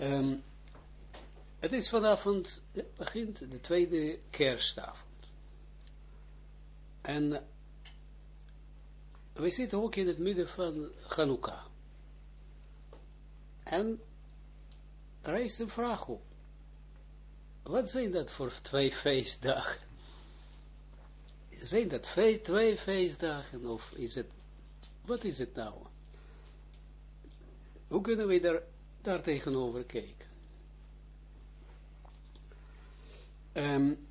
Ehm, het is vanavond, begint de tweede kerstavond. En we zitten ook in het midden van Hanukkah. En is een vraag op. Wat zijn dat voor twee feestdagen? Zijn dat twee feestdagen of is het, wat is het nou? Hoe kunnen we daar, daar tegenover kijken? Um,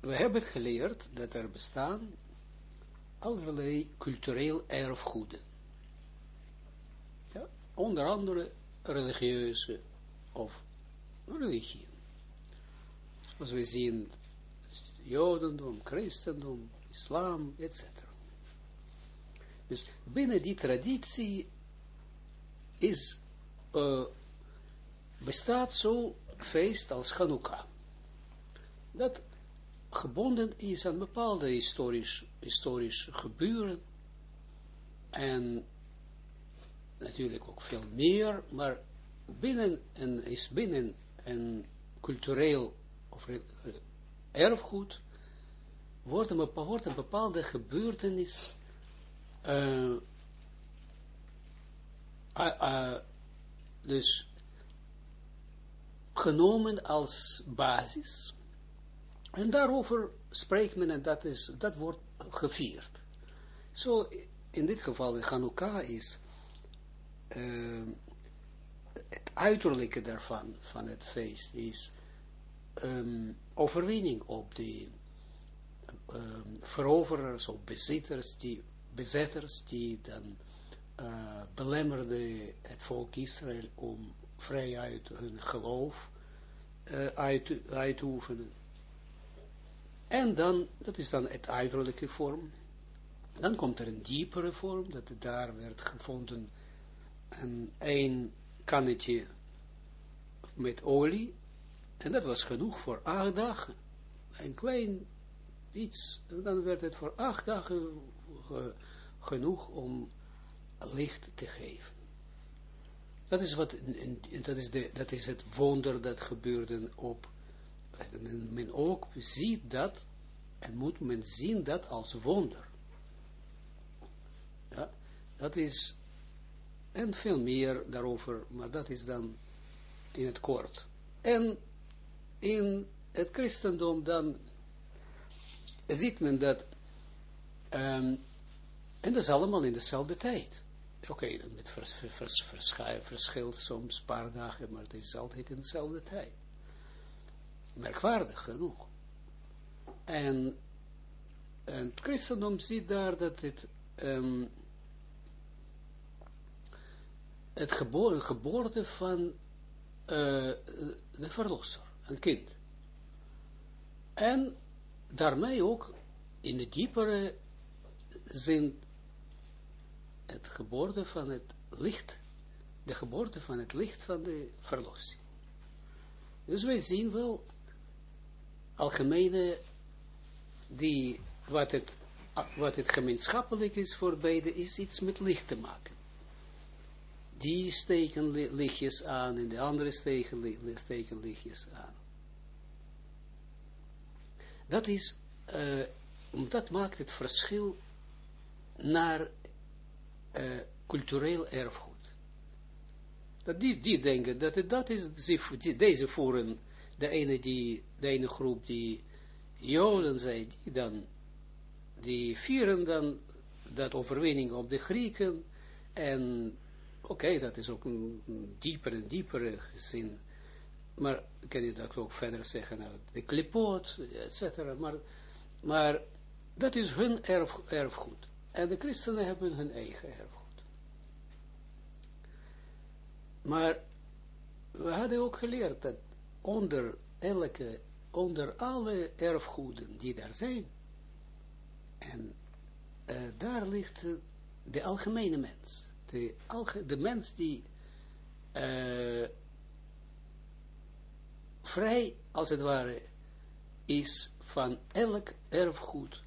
we hebben geleerd dat er bestaan allerlei cultureel erfgoeden. Onder andere religieuze of religie. Zoals we zien, Jodendom, Christendom, Islam, etc. Dus binnen die traditie is, uh, bestaat zo'n feest als Hanukkah. Dat gebonden is aan bepaalde historisch, historisch gebeuren en natuurlijk ook veel meer, maar binnen een, is binnen een cultureel of erfgoed wordt een, bepaalde gebeurtenis uh, uh, dus genomen als basis en daarover spreekt men en dat, is, dat wordt gevierd. Zo, in dit geval, Hanukkah is uh, het uiterlijke daarvan, van het feest, is um, overwinning op de um, veroverers of bezitters, die, bezetters, die dan uh, belemmerden het volk Israël om vrij uit hun geloof uit, uit te oefenen. En dan, dat is dan het uiterlijke vorm. Dan komt er een diepere vorm, dat daar werd gevonden een, een kannetje met olie. En dat was genoeg voor acht dagen. Een klein iets, en dan werd het voor acht dagen genoeg om licht te geven. Dat is, wat, dat, is de, dat is het wonder dat gebeurde op men ook ziet dat, en moet men zien dat als wonder. Ja, dat is, en veel meer daarover, maar dat is dan in het kort. En in het christendom dan ziet men dat, um, en dat is allemaal in dezelfde tijd. Oké, okay, vers, verschilt soms een paar dagen, maar het is altijd in dezelfde tijd merkwaardig genoeg. En, en het christendom ziet daar dat het, um, het geboorte, van uh, de verlosser, een kind. En daarmee ook in de diepere zin het geboorte van het licht, de geboorte van het licht van de verlossing. Dus wij zien wel algemene, die, wat het, wat het gemeenschappelijk is voor beide, is iets met licht te maken. Die steken lichtjes aan en de andere steken, steken lichtjes aan. Dat is, uh, dat maakt het verschil naar uh, cultureel erfgoed. Dat die, die denken dat het, dat is, deze voeren de ene, die, de ene groep die Joden zijn, die dan, die vieren dan dat overwinning op de Grieken, en oké, dat is ook een, een diepere en diepere zin, maar kan je dat ook verder zeggen, nou, de klipoot, et cetera, maar, maar dat is hun erf, erfgoed. En de christenen hebben hun eigen erfgoed. Maar we hadden ook geleerd dat onder elke, onder alle erfgoeden die daar zijn, en uh, daar ligt de algemene mens, de, mens die uh, vrij, als het ware, is van elk erfgoed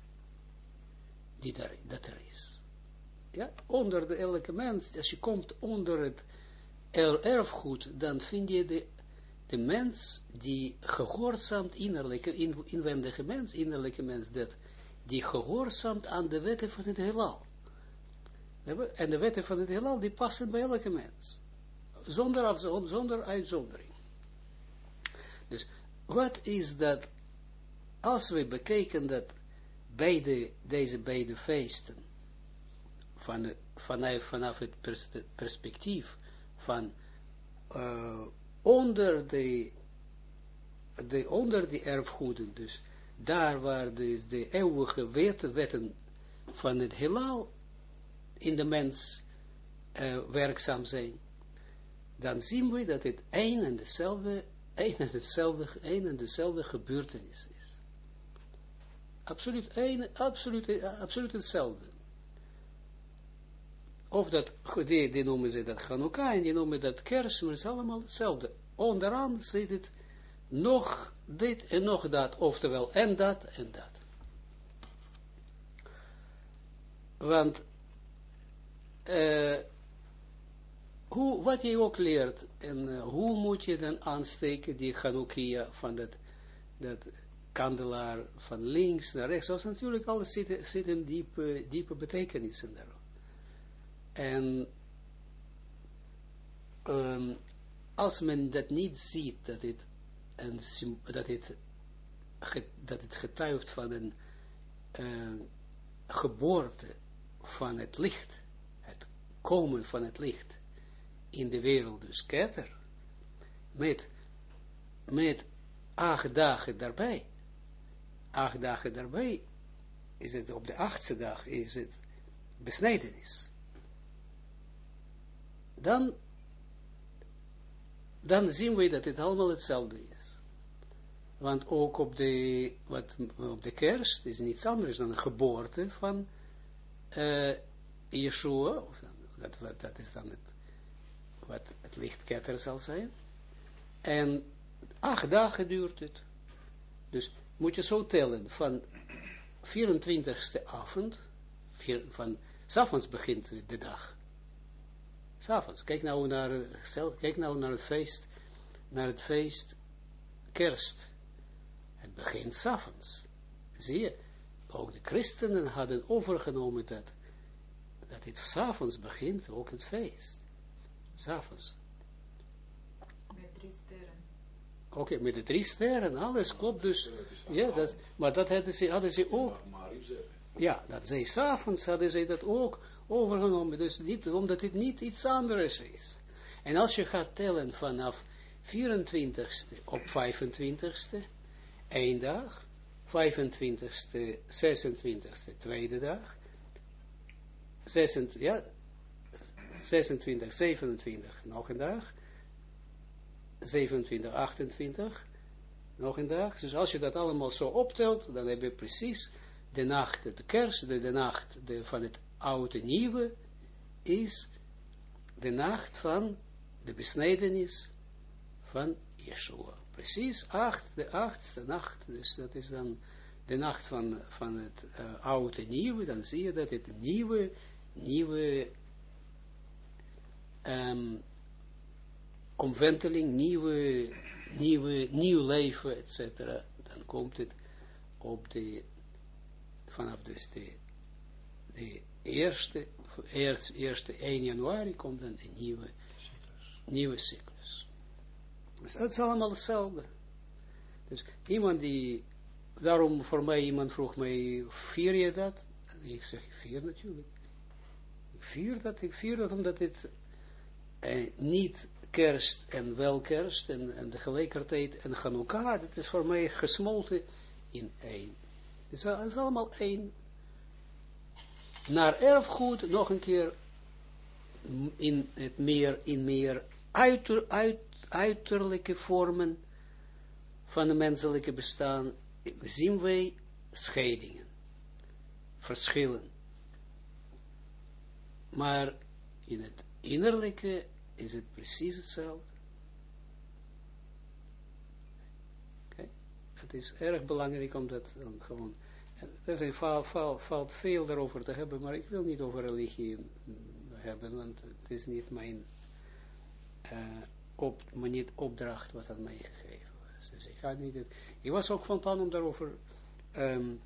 die dat er is. Ja, onder de elke mens, als je komt onder het er, erfgoed, dan vind je de, de mens die gehoorzaamt, innerlijke, in, inwendige mens, innerlijke mens, dat, die gehoorzaamt aan de wetten van het heelal. En de wetten van het heelal, die passen bij elke mens. Zonder, zonder uitzondering. Dus, wat is dat, als we bekijken dat beide, deze beide feesten, van, vanaf, vanaf het perspectief van uh, onder de, de, onder de erfgoeden, dus daar waar dus de eeuwige wetten, wetten van het heelal in de mens uh, werkzaam zijn, dan zien we dat het een en dezelfde, een en hetzelfde, een en dezelfde gebeurtenis is. Absoluut, een, absoluut, absoluut hetzelfde. Of dat, die, die noemen ze dat Hanukkah en die noemen dat Kers, maar het allemaal hetzelfde. Onderaan zit het nog dit en nog dat, oftewel en dat en dat. Want uh, hoe, wat je ook leert, en uh, hoe moet je dan aansteken die Hanukkah van dat, dat kandelaar van links naar rechts, zoals natuurlijk alles zitten, zitten diepe, diepe betekenissen daarop. En um, als men dat niet ziet, dat het, dat het, dat het getuigt van een uh, geboorte van het licht, het komen van het licht in de wereld, dus ketter, met, met acht dagen daarbij, acht dagen daarbij, is het op de achtste dag, is het besnijdenis dan, dan zien we dat het allemaal hetzelfde is. Want ook op de, wat, op de kerst is niets anders dan een geboorte van uh, Yeshua, dat, wat, dat is dan het, wat het lichtketter zal zijn. En acht dagen duurt het. Dus moet je zo tellen, van 24ste avond, van, s avonds begint de dag. S'avonds. Kijk nou naar, kijk nou naar het feest, naar het feest kerst. Het begint s'avonds. Zie je, ook de christenen hadden overgenomen dat, dat het s'avonds begint, ook het feest. S'avonds. Met drie sterren. Oké, okay, met de drie sterren, alles klopt dus. Ja, dat, maar dat hadden ze, hadden ze ook. Ja, dat zij s'avonds hadden ze dat ook overgenomen. Dus niet, omdat het niet iets anders is. En als je gaat tellen vanaf 24ste op 25ste, één dag, 25ste, 26ste, tweede dag, 26, ja, 26, 27, nog een dag, 27, 28, nog een dag. Dus als je dat allemaal zo optelt, dan heb je precies de nacht, de kerst, de, nacht de, van het oude nieuwe is de nacht van de besnijdenis van Yeshua. Precies acht, de achtste nacht, dus dat is dan de nacht van, van het uh, oude nieuwe, dan zie je dat het nieuwe, nieuwe um, omwenteling, nieuwe, nieuwe, nieuw leven, etc. Dan komt het op de, vanaf dus de, de eerste, eerst, eerste 1 januari komt dan een nieuwe cyclus. nieuwe cyclus. Dus dat is allemaal hetzelfde. Dus iemand die, daarom voor mij, iemand vroeg mij, vier je dat? En ik zeg, vier natuurlijk. Ik vier dat, ik vier dat omdat het eh, niet kerst en wel kerst en, en tegelijkertijd en Hanukkah, dat is voor mij gesmolten in één. Het is allemaal één naar erfgoed nog een keer in het meer, in meer uit, uiterlijke vormen van het menselijke bestaan zien wij scheidingen, verschillen. Maar in het innerlijke is het precies hetzelfde. Okay. Het is erg belangrijk om dat dan gewoon er zijn, valt, veel daarover te hebben, maar ik wil niet over religie hebben, want het is niet mijn, uh, op, maar niet opdracht wat aan mij gegeven was. Dus ik, ga niet het, ik was ook van plan om daarover, um,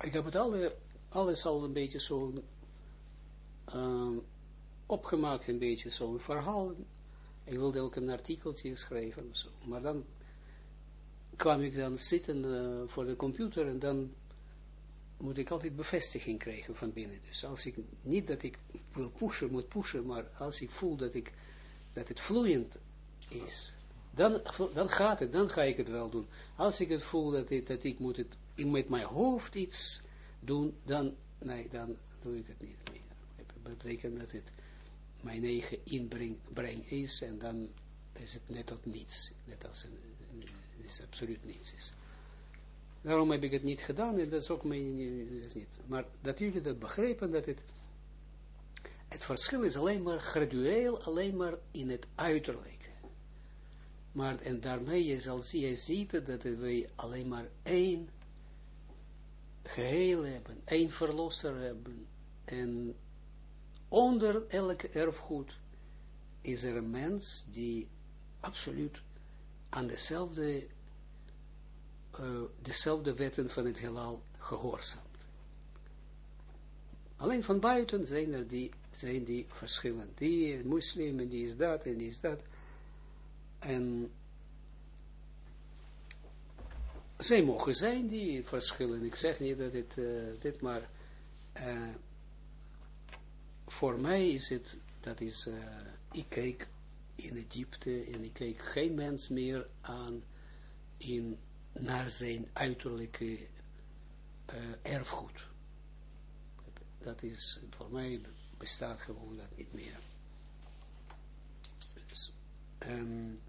ik heb het alle, alles al een beetje zo um, opgemaakt, een beetje zo'n verhaal. Ik wilde ook een artikeltje schrijven, zo. maar dan kwam ik dan zitten uh, voor de computer en dan moet ik altijd bevestiging krijgen van binnen. Dus als ik, niet dat ik wil pushen, moet pushen, maar als ik voel dat, ik, dat het vloeiend is, dan, dan gaat het, dan ga ik het wel doen. Als ik het voel dat, ik, dat ik moet het met mijn hoofd iets doen, dan, nee, dan doe ik het niet meer. Dat betekent dat het mijn eigen inbreng is en dan is het net als niets, net als is absoluut niets is. Daarom heb ik het niet gedaan en dat is ook mijn, niet. Maar dat jullie dat begrijpen, dat het, het verschil is alleen maar gradueel, alleen maar in het uiterlijke. Maar, en daarmee zal je ziet dat wij alleen maar één geheel hebben, één verlosser hebben. En onder elk erfgoed is er een mens die absoluut aan dezelfde uh, dezelfde wetten van het heelal gehoorzaamt. Alleen van buiten zijn er die, zijn die verschillen. Die moslim en die is dat en die is dat. En zij mogen zijn die verschillen. Ik zeg niet dat het, uh, dit maar uh, voor mij is het, dat is, uh, ik kijk in Egypte en ik kijk geen mens meer aan in naar zijn uiterlijke uh, erfgoed. Dat is, voor mij bestaat gewoon dat niet meer. Dus, um,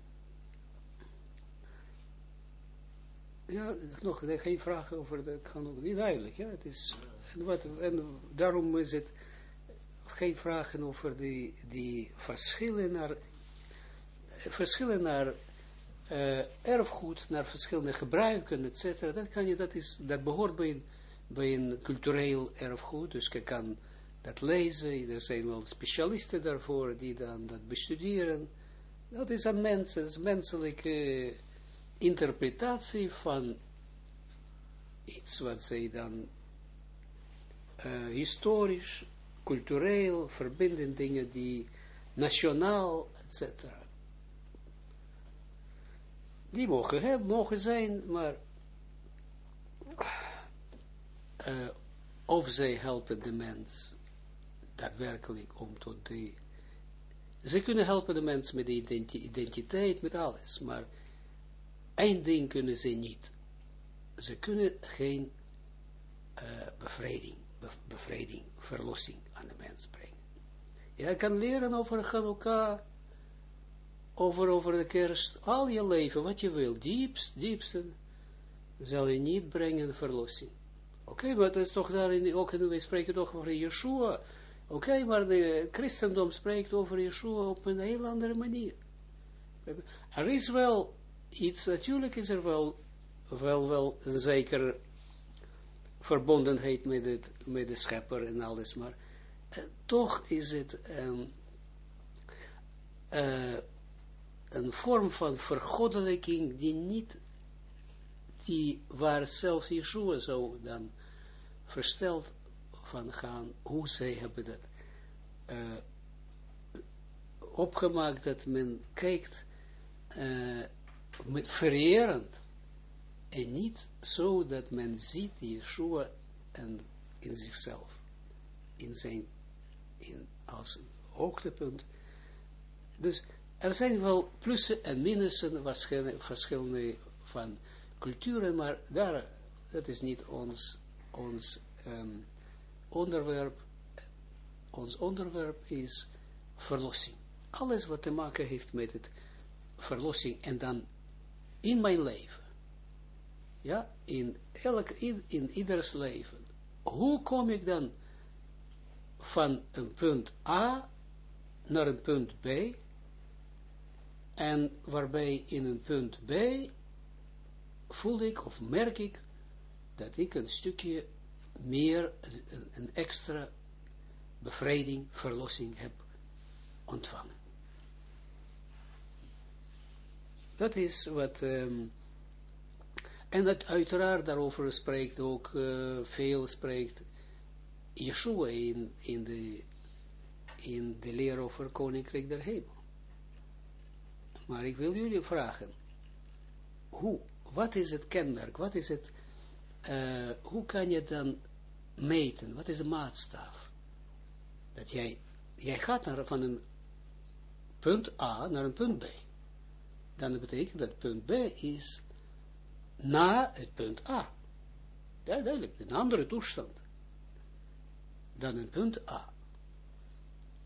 ja, nog geen vragen over, de, kan ook niet duidelijk, ja, het is, en, wat, en daarom is het geen vragen over die, die verschillen naar, verschillen naar uh, erfgoed naar verschillende gebruiken, etc. Dat, kan je, dat, is, dat behoort bij een, cultureel erfgoed, dus je kan dat lezen, er zijn wel specialisten daarvoor die dan dat bestuderen. Dat is een menselijke interpretatie van iets wat zij dan uh, historisch, cultureel verbinden, dingen die nationaal, etc die mogen hebben, mogen zijn, maar uh, of zij helpen de mens daadwerkelijk om tot die, ze kunnen helpen de mens met de identiteit, met alles, maar één ding kunnen ze niet. Ze kunnen geen uh, bevrijding, bevrijding, verlossing aan de mens brengen. Je kan leren over Hanukkah, over, over de kerst, al je leven, wat je wil, diepst, diepste, zal je niet brengen verlossing. Oké, maar dat is toch daarin, ook en wij spreken toch over Yeshua. Oké, maar de christendom spreekt over Yeshua op een heel andere manier. Er is wel iets, natuurlijk is er wel, wel, wel zeker verbondenheid met, met de schepper en alles, maar uh, toch is het um, uh, een vorm van vergoddelijking die niet, die waar zelfs Yeshua zou dan versteld van gaan, hoe zij hebben dat uh, opgemaakt, dat men kijkt met vererend en niet zo dat men ziet Yeshua en in zichzelf, in zijn, in, als hoogtepunt. Dus er zijn wel plussen en minussen, verschillende van culturen, maar daar, dat is niet ons, ons um, onderwerp. Ons onderwerp is verlossing. Alles wat te maken heeft met het verlossing en dan in mijn leven. Ja, in, elk, in, in ieders leven. Hoe kom ik dan van een punt A naar een punt B en waarbij in een punt B voel ik of merk ik dat ik een stukje meer, een, extra bevrijding, verlossing heb ontvangen. Dat is wat, ehm, en het uiteraard daarover spreekt ook, uh, veel spreekt Yeshua in, in, de, in de leer over Koninkrijk der Hemel. Maar ik wil jullie vragen, hoe, wat is het kenmerk, wat is het, uh, hoe kan je dan meten, wat is de maatstaf? Dat jij, jij gaat van een punt A naar een punt B. Dan betekent dat punt B is na het punt A. Ja, duidelijk, een andere toestand dan een punt A.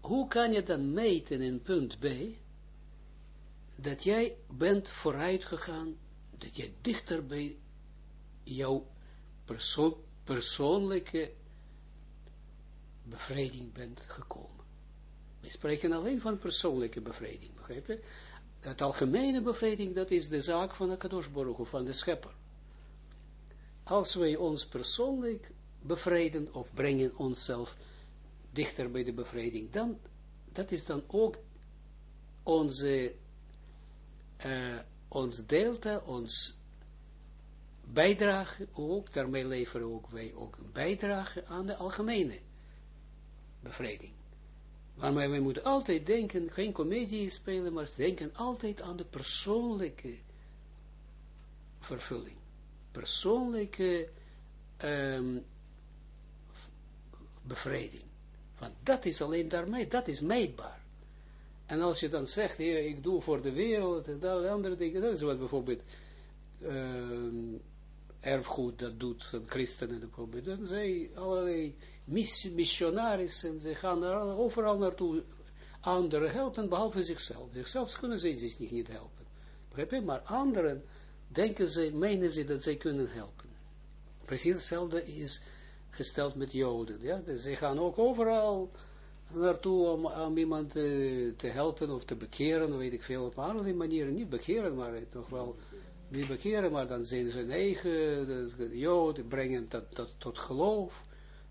Hoe kan je dan meten in punt B dat jij bent vooruit gegaan, dat jij dichter bij jouw perso persoonlijke bevrediging bent gekomen. We spreken alleen van persoonlijke bevrediging, begrijp je? Het algemene bevrediging, dat is de zaak van de Kadosh Baruch van de schepper. Als wij ons persoonlijk bevrijden, of brengen onszelf dichter bij de bevrijding, dan, dat is dan ook onze, uh, ons delta, ons bijdrage ook, daarmee leveren ook wij ook een bijdrage aan de algemene bevrijding. Waarmee wij moeten altijd denken, geen comedie spelen, maar denken altijd aan de persoonlijke vervulling. Persoonlijke um, bevrijding. Want dat is alleen daarmee, dat is meetbaar. En als je dan zegt, hey, ik doe voor de wereld en dat andere dingen, dat is wat bijvoorbeeld uh, erfgoed dat doet van christenen bijvoorbeeld. Dan zij allerlei missionarissen, ze gaan er overal naartoe anderen helpen, behalve zichzelf. Zichzelf kunnen ze zich niet, helpen. Begrijp je? Maar anderen denken ze, menen ze dat zij kunnen helpen. Precies hetzelfde is gesteld met Joden. Ja? Dus ze gaan ook overal naartoe om, om iemand te, te, helpen of te bekeren, weet ik veel, op allerlei manieren. Niet bekeren, maar toch wel niet bekeren, maar dan zijn ze hun eigen Joden, brengen dat tot geloof,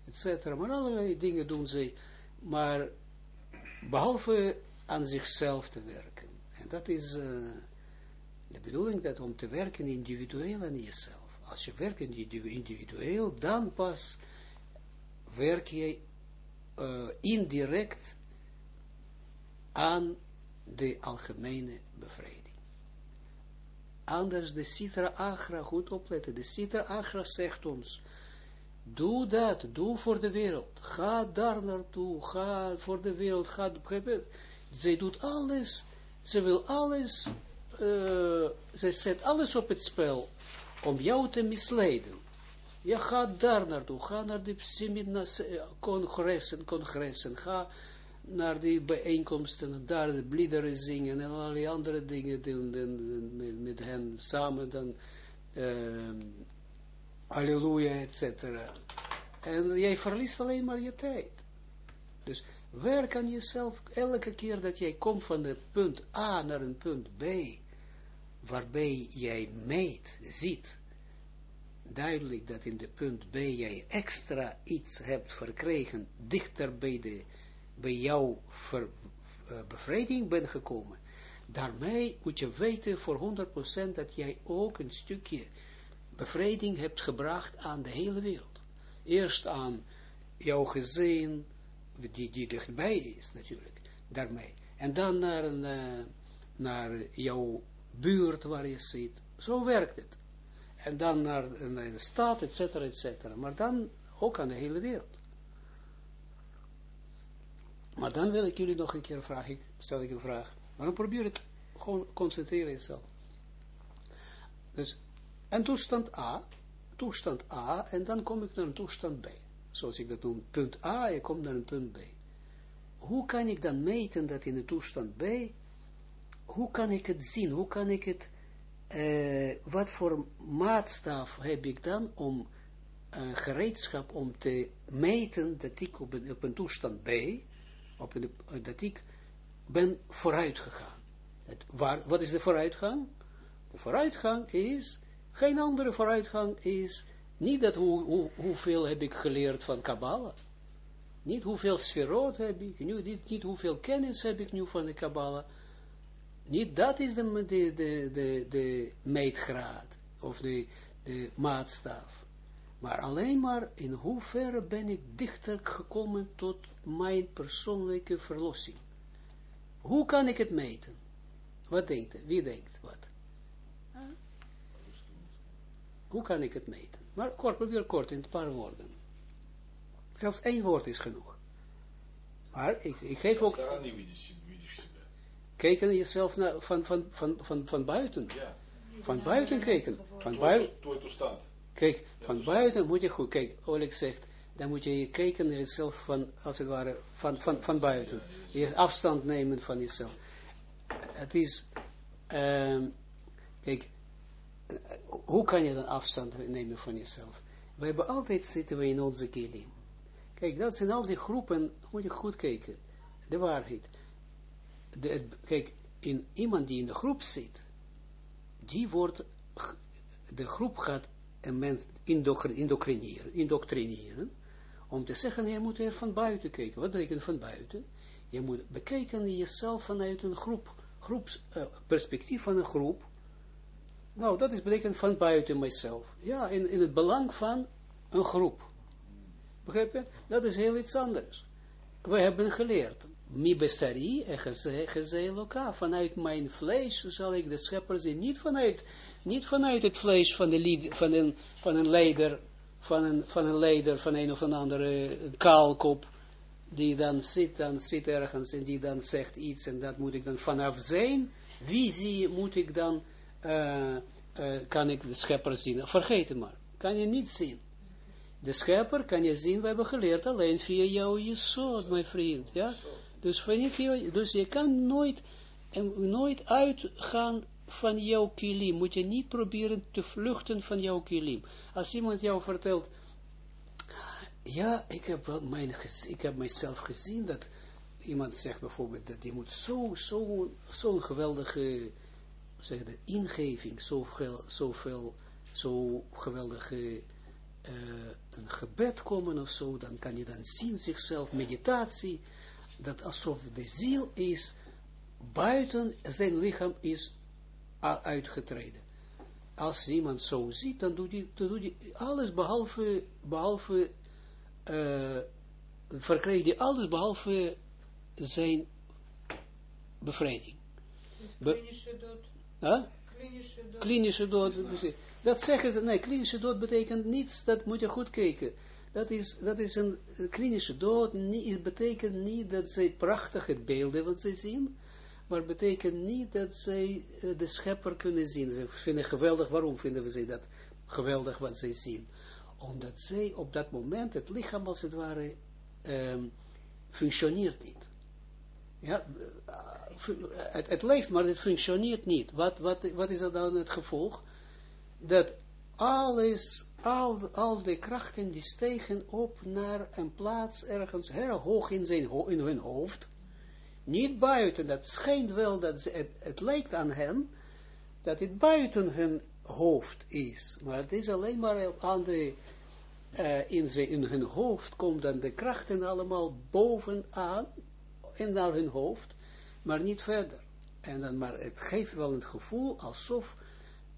etc. Maar allerlei dingen doen ze, maar behalve aan zichzelf te werken. En dat is uh, de bedoeling, dat om te werken individueel aan jezelf. Als je werkt individueel, dan pas werk je uh, indirect aan de algemene bevrijding. Anders de Sitra Agra, goed opletten, de Sitra Agra zegt ons, doe dat, doe voor de wereld, ga daar naartoe, ga voor de wereld, ga, zij doet alles, ze wil alles, uh, ze zet alles op het spel, om jou te misleiden. Je gaat daar naartoe, ga naar de congressen, congressen, ga naar die bijeenkomsten, daar de bliederen zingen en allerlei andere dingen doen, met, met hen samen dan, uh, halleluja, etc. En jij verliest alleen maar je tijd. Dus werk aan jezelf elke keer dat jij komt van het punt A naar een punt B, waarbij jij meet, ziet, duidelijk dat in de punt B jij extra iets hebt verkregen, dichter bij, de, bij jouw ver, uh, bevrijding bent gekomen, daarmee moet je weten voor 100% dat jij ook een stukje bevrijding hebt gebracht aan de hele wereld. Eerst aan jouw gezin, die, die dichtbij is natuurlijk, daarmee. En dan naar, een, uh, naar jouw buurt waar je zit. Zo werkt het en dan naar, de staat, et cetera, et cetera. Maar dan ook aan de hele wereld. Maar dan wil ik jullie nog een keer vragen, stel ik een vraag. Maar dan probeer het gewoon concentreren jezelf. Dus, en toestand A, toestand A, en dan kom ik naar een toestand B. Zoals ik dat noem, punt A, je komt naar een punt B. Hoe kan ik dan meten dat in de toestand B, hoe kan ik het zien, hoe kan ik het uh, wat voor maatstaf heb ik dan om uh, gereedschap om te meten dat ik op een, op een toestand B, op een, dat ik ben vooruit gegaan. Het, waar, wat is de vooruitgang? De vooruitgang is, geen andere vooruitgang is, niet dat hoe, hoe, hoeveel heb ik geleerd van Kabbalah, niet hoeveel sferot heb ik, niet, niet hoeveel kennis heb ik nu van de Kabbalah, Niet dat is de, de, de, de, de meetgraad, of de, de maatstaf. Maar alleen maar in hoeverre ben ik dichter gekomen tot mijn persoonlijke verlossing. Hoe kan ik het meten? Wat denkt, wie denkt wat? Hoe kan ik het meten? Maar kort, probeer kort in een paar woorden. Zelfs één woord is genoeg. Maar ik, ik geef ook... Kijken jezelf naar, van, van, van, van, van buiten. Van buiten kijken. Van buiten. Kijk, van buiten moet je goed, kijk, Oleg zegt, dan moet je kijken naar jezelf van, als het ware, van, van, van buiten. Je afstand nemen van jezelf. Het is, um, kijk, hoe kan je dan afstand nemen van jezelf? We hebben altijd zitten we in onze kilim. Kijk, dat zijn al die groepen, moet je goed kijken, de waarheid. De, kijk, in iemand die in de groep zit, die wordt, de groep gaat een mens indoctrineren, indoctrineren om te zeggen, je moet er van buiten kijken. Wat betekent van buiten? Je moet bekijken jezelf vanuit een groep, groepsperspectief uh, van een groep. Nou, dat is betekent van buiten mijzelf. Ja, in, in het belang van een groep. Begrijp je? Dat is heel iets anders. We hebben geleerd. Mi besari en gezeeloka. Vanuit mijn vlees zal ik de schepper zien. Niet vanuit, niet vanuit het vlees van, de, van, een, van een leider, van een, van een leider, van een of een andere kaalkop, die dan zit, dan zit ergens en die dan zegt iets en dat moet ik dan vanaf zijn visie moet ik dan, uh, uh, kan ik de schepper zien. Vergeet het maar. Kan je niet zien. De schepper kan je zien, we hebben geleerd alleen via jouw jesod, mijn vriend, ja. Dus, dus je kan nooit, nooit uitgaan van jouw kilim. Moet je niet proberen te vluchten van jouw kilim. Als iemand jou vertelt, ja, ik heb wel ik heb mijzelf gezien, dat iemand zegt bijvoorbeeld, dat die moet zo, zo, zo'n geweldige, zeg de ingeving, zoveel, zoveel, zo geweldige uh, een gebed komen of zo, dan kan je dan zien zichzelf, meditatie, dat alsof de ziel is, buiten zijn lichaam is uitgetreden. Als iemand zo ziet, dan doet hij, dan doet hij alles behalve, behalve uh, verkrijgt hij alles behalve zijn bevrijding. Be dood. Huh? Klinische dood. Klinische dood. Dat zeggen ze, nee, klinische dood betekent niets, dat moet je goed kijken. Dat is, dat is een klinische dood, het betekent niet dat zij prachtige beelden wat ze zien, maar betekent niet dat zij uh, de schepper kunnen zien. Ze vinden geweldig, waarom vinden we ze dat geweldig wat zij zien? Omdat zij op dat moment, het lichaam als het ware, um, functioneert niet. Ja, het, leeft, maar het functioneert niet. Wat, wat, wat is dat dan het gevolg? Dat alles, al, al de krachten die stegen op naar een plaats ergens heel hoog in, zijn, in hun hoofd. Niet buiten, dat schijnt wel, dat het, het lijkt aan hen, dat het buiten hun hoofd is. Maar het is alleen maar aan de, uh, in, ze, in hun hoofd komt dan de krachten allemaal bovenaan en naar hun hoofd, maar niet verder. En dan, maar het geeft wel een gevoel alsof,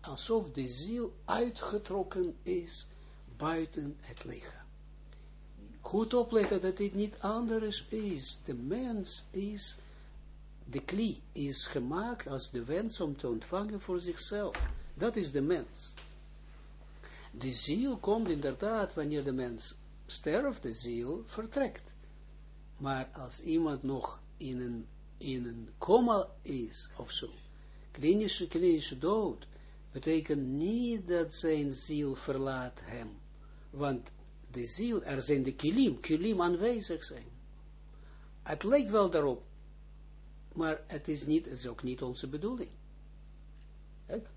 alsof de ziel uitgetrokken is buiten het lichaam. Goed opletten dat dit niet anders is. De mens is, de klie is gemaakt als de wens om te ontvangen voor zichzelf. Dat is de mens. De ziel komt inderdaad, wanneer de mens sterft, de ziel vertrekt. Maar als iemand nog in een, in een coma is, of zo, klinische, klinische dood, betekent niet dat zijn ziel verlaat hem. Want de ziel, er zijn de kilim, kilim aanwezig zijn. Het lijkt wel daarop, maar het is, niet, het is ook niet onze bedoeling.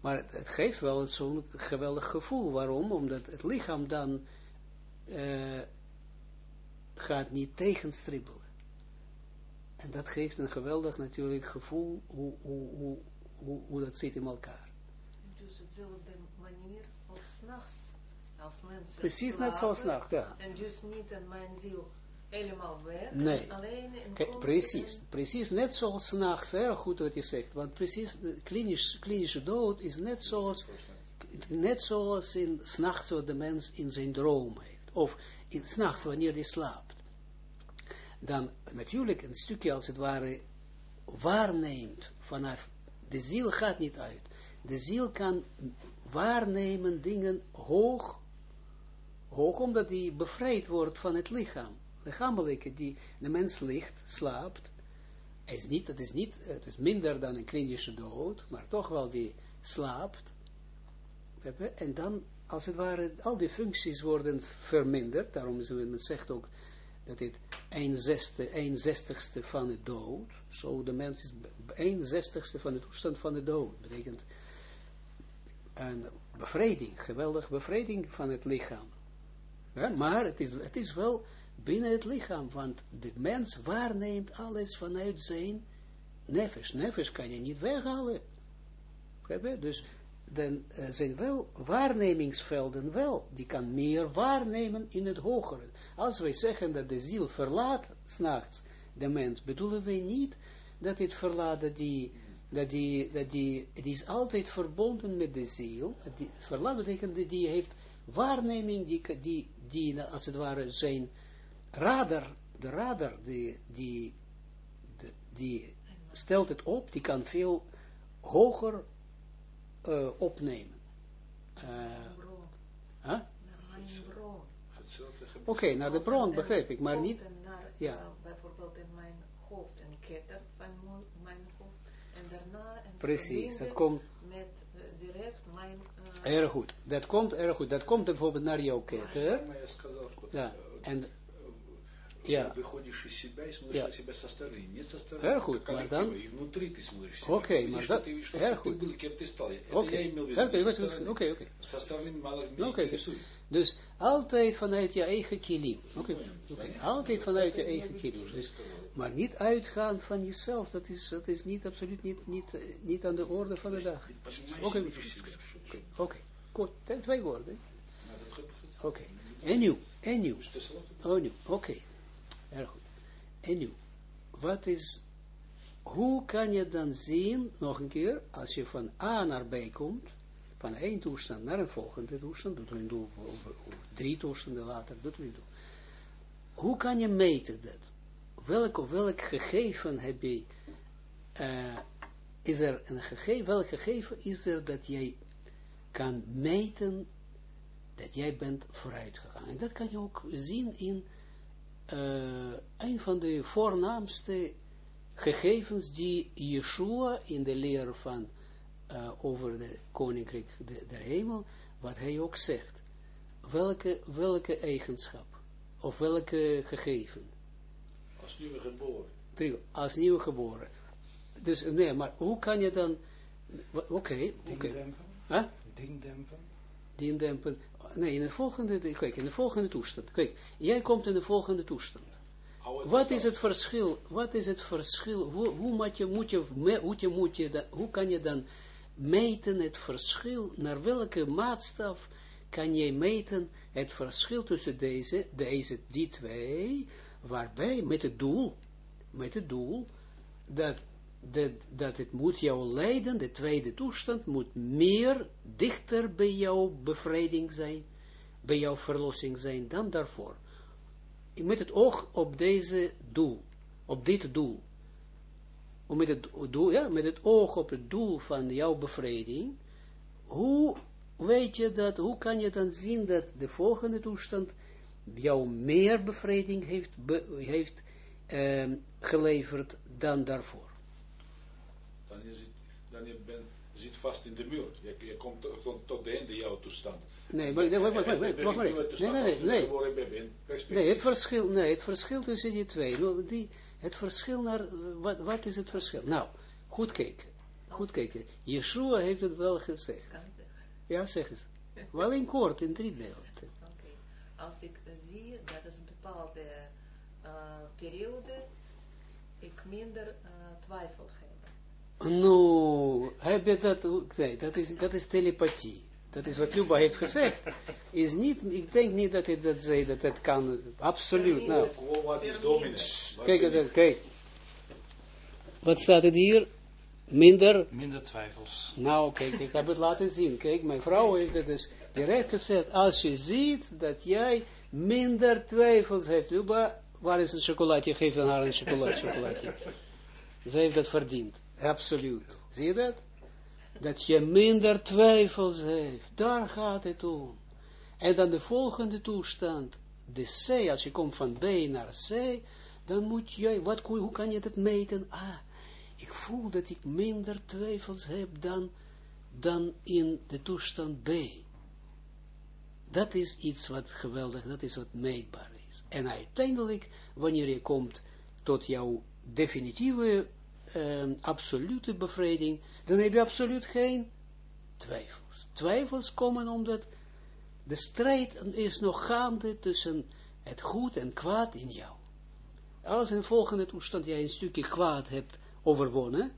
Maar het, geeft wel zo'n geweldig gevoel. Waarom? Omdat het lichaam dan uh, gaat niet tegenstribbelen. En dat geeft een geweldig natuurlijk gevoel hoe, hoe, hoe, hoe, hoe dat zit in elkaar. Dus hetzelfde manier als nachts. Als mensen Precies net zoals nacht, ja. En dus niet aan mijn ziel helemaal weg. Nee. Alleen Kijk, precies, precies, net zoals s'nachts, erg goed wat je zegt, want precies, de klinisch, klinische dood is net zoals, net zoals in s'nachts wat de mens in zijn droom heeft, of in s'nachts wanneer hij slaapt. Dan natuurlijk een stukje als het ware waarneemt vanaf, de ziel gaat niet uit. De ziel kan waarnemen dingen hoog, hoog omdat die bevrijd wordt van het lichaam. Lichamelijke, die de mens ligt, slaapt, is niet, het is niet, het is minder dan een klinische dood, maar toch wel die slaapt. En dan, als het ware, al die functies worden verminderd, daarom is men zegt ook dat dit een zesde, een zestigste van de dood, zo de mens is een zestigste van de toestand van de dood, betekent een bevrediging, geweldig bevrediging van het lichaam. Ja, maar het is, het is wel binnen het lichaam, want de mens waarneemt alles vanuit zijn nefesh. Nefesh kan je niet weghalen. Dus dan eh, zijn wel waarnemingsvelden wel, die kan meer waarnemen in het hogere. Als wij zeggen dat de ziel verlaat s'nachts de mens, bedoelen wij niet dat dit verlaat, die, dat die, dat die, het is altijd verbonden met de ziel. Die, verlaat betekent dat die heeft waarneming, die, die, die als het ware zijn radar, de radar, die, die, die stelt het op, die kan veel hoger eh, opnemen. Eh, bron, huh? naar mijn bron. Hetzelfde gebeurt. Oké, naar de bron En begrijp ik, maar niet, en Naar, ja. bijvoorbeeld in mijn hoofd een ketter van mijn hoofd. En daarna een precies, dat komt met eh, direct mijn... eh, erg goed. Dat komt erg goed, dat komt bijvoorbeeld naar jouw ketter. Maar я сказал, что Да, э, and- э, Ja. выходишь из себя и смотришь Ja. на себя со стороны. Не со стороны, Erg как goed, maar коллектива, dan- и внутри ты смотришь себя. Окей, Видишь, maar что dat- ты видишь, что erg ты goed. был, кем ты стал. Это Oké, я имел в виду. Oké, не wat- со wat- стороны. oké, oké. Со стороны мало Oké, меня oké. интересует. Dus altijd vanuit je eigen kilim. Oké, oké. Altijd vanuit je eigen kilim. Dus, maar niet uitgaan van jezelf, dat is, dat is niet, absoluut niet, niet, eh, niet aan de orde van de dag. Понимаешь, Oké, видишь себя, что- oké. Goed, Ten- twee woorden. Надо только- Oké. En nu, en nu. Что сразу? Oh, nu, oké. Erg goed. En nu, wat is, hoe kan je dan zien, nog een keer, als je van A naar B komt, van één toestand naar een volgende toestand, doet er niet of, drie toestanden later, doet er. Hoe kan je meten dat? Welk, welk gegeven heb je, eh, is er een gegeven, welk gegeven is er dat jij kan meten dat jij bent vooruit gegaan. En dat kan je ook zien in eh, een van de voornaamste gegevens die Yeshua in de leer van eh, over de koninkrijk de, der hemel, wat hij ook zegt. Welke, welke eigenschap? Of welke gegeven? Als nieuwe geboren. Als nieuw geboren. Dus nee, maar hoe kan je dan... Oké, oké. Dingdempen. Huh? Dingdempen. Die indempen. Nee, in de volgende, kijk, in de volgende toestand. Kijk, jij komt in de volgende toestand. Wat is het verschil? Wat is het verschil? Hoe, hoe, moet je, moet je, hoe, je, moet je, hoe kan je dan meten het verschil? Naar welke maatstaf kan je meten het verschil tussen deze, deze, die twee, waarbij met het doel, met het doel, dat, dat, dat het moet jou leiden, de tweede toestand moet meer dichter bij jouw bevrijding zijn, bij jouw verlossing zijn dan daarvoor met het oog op deze doel, op dit doel. Met het ja, met het oog op het doel van jouw bevrijding, hoe weet je dat, hoe kan je dan zien dat de volgende toestand jou meer bevrijding heeft, heeft ehm, geleverd dan daarvoor? Dan je zit, dan je ben, zit vast in de muur. Je, je komt tot, tot- de einde jouw toestand. Nee, maar, nee, wacht, wacht, wacht, wacht. Nee, nee, nee, nee. Nee, het verschil, nee, het verschil tussen die twee, nou, die, het verschil naar, eh, wat, wat is het verschil? Nou, goed kijken, goed kijken. Yeshua heeft het wel gezegd. kan. Ja, zeg eens. Wel in kort, in drie delen. Oké. Als ik zie dat is een bepaalde eh, periode, ik minder eh, twijfel heb. Nou, heb je dat, nee, dat is, dat is telepathie. Dat is wat Luba heeft gezegd. Is niet, ik denk niet dat hij dat zei, dat het kan, absoluut. Nou, kijk, dat- kijk. Wat staat het hier? Minder Minder twijfels. Nou, kijk, ik heb het laten zien. Kijk, mijn vrouw heeft het dus direct gezegd. Als je ziet dat jij minder twijfels heeft. Luba, waar is een chocolaatje? Geef haar een chocolade, chocolaatje. Ze heeft dat verdiend. Absoluut. Zie je dat? Dat je minder twijfels heeft. Daar gaat het om. En dan de volgende toestand. De C, als je komt van B naar C, dan moet jij, wat, hoe kan je dat meten? Ah, ik voel dat ik minder twijfels heb dan, dan in de toestand B. Dat is iets wat geweldig, dat is wat meetbaar is. En uiteindelijk, wanneer je komt tot jouw definitieve, ehm, absolute bevrijding, dan heb je absoluut geen twijfels. Twijfels komen omdat de strijd is nog gaande tussen het goed en kwaad in jou. Als in de volgende toestand jij een stukje kwaad hebt overwonnen,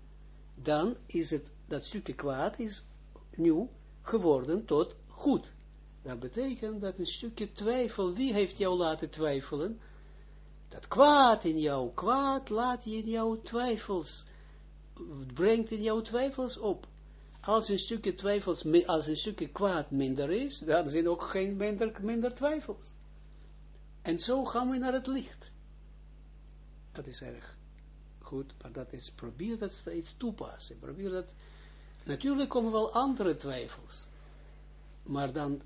dan is het, dat stukje kwaad is nu geworden tot goed. Dat betekent dat een stukje twijfel, wie heeft jou laten twijfelen? Dat kwaad in jou, kwaad laat je in jouw twijfels, brengt in jouw twijfels op. Als een stukje twijfels, als een stukje kwaad minder is, dan zijn ook geen minder, minder twijfels. En zo gaan we naar het licht. Dat is erg goed, maar dat is, probeer dat steeds toepassen. Probeer dat, natuurlijk komen wel andere twijfels, maar dan,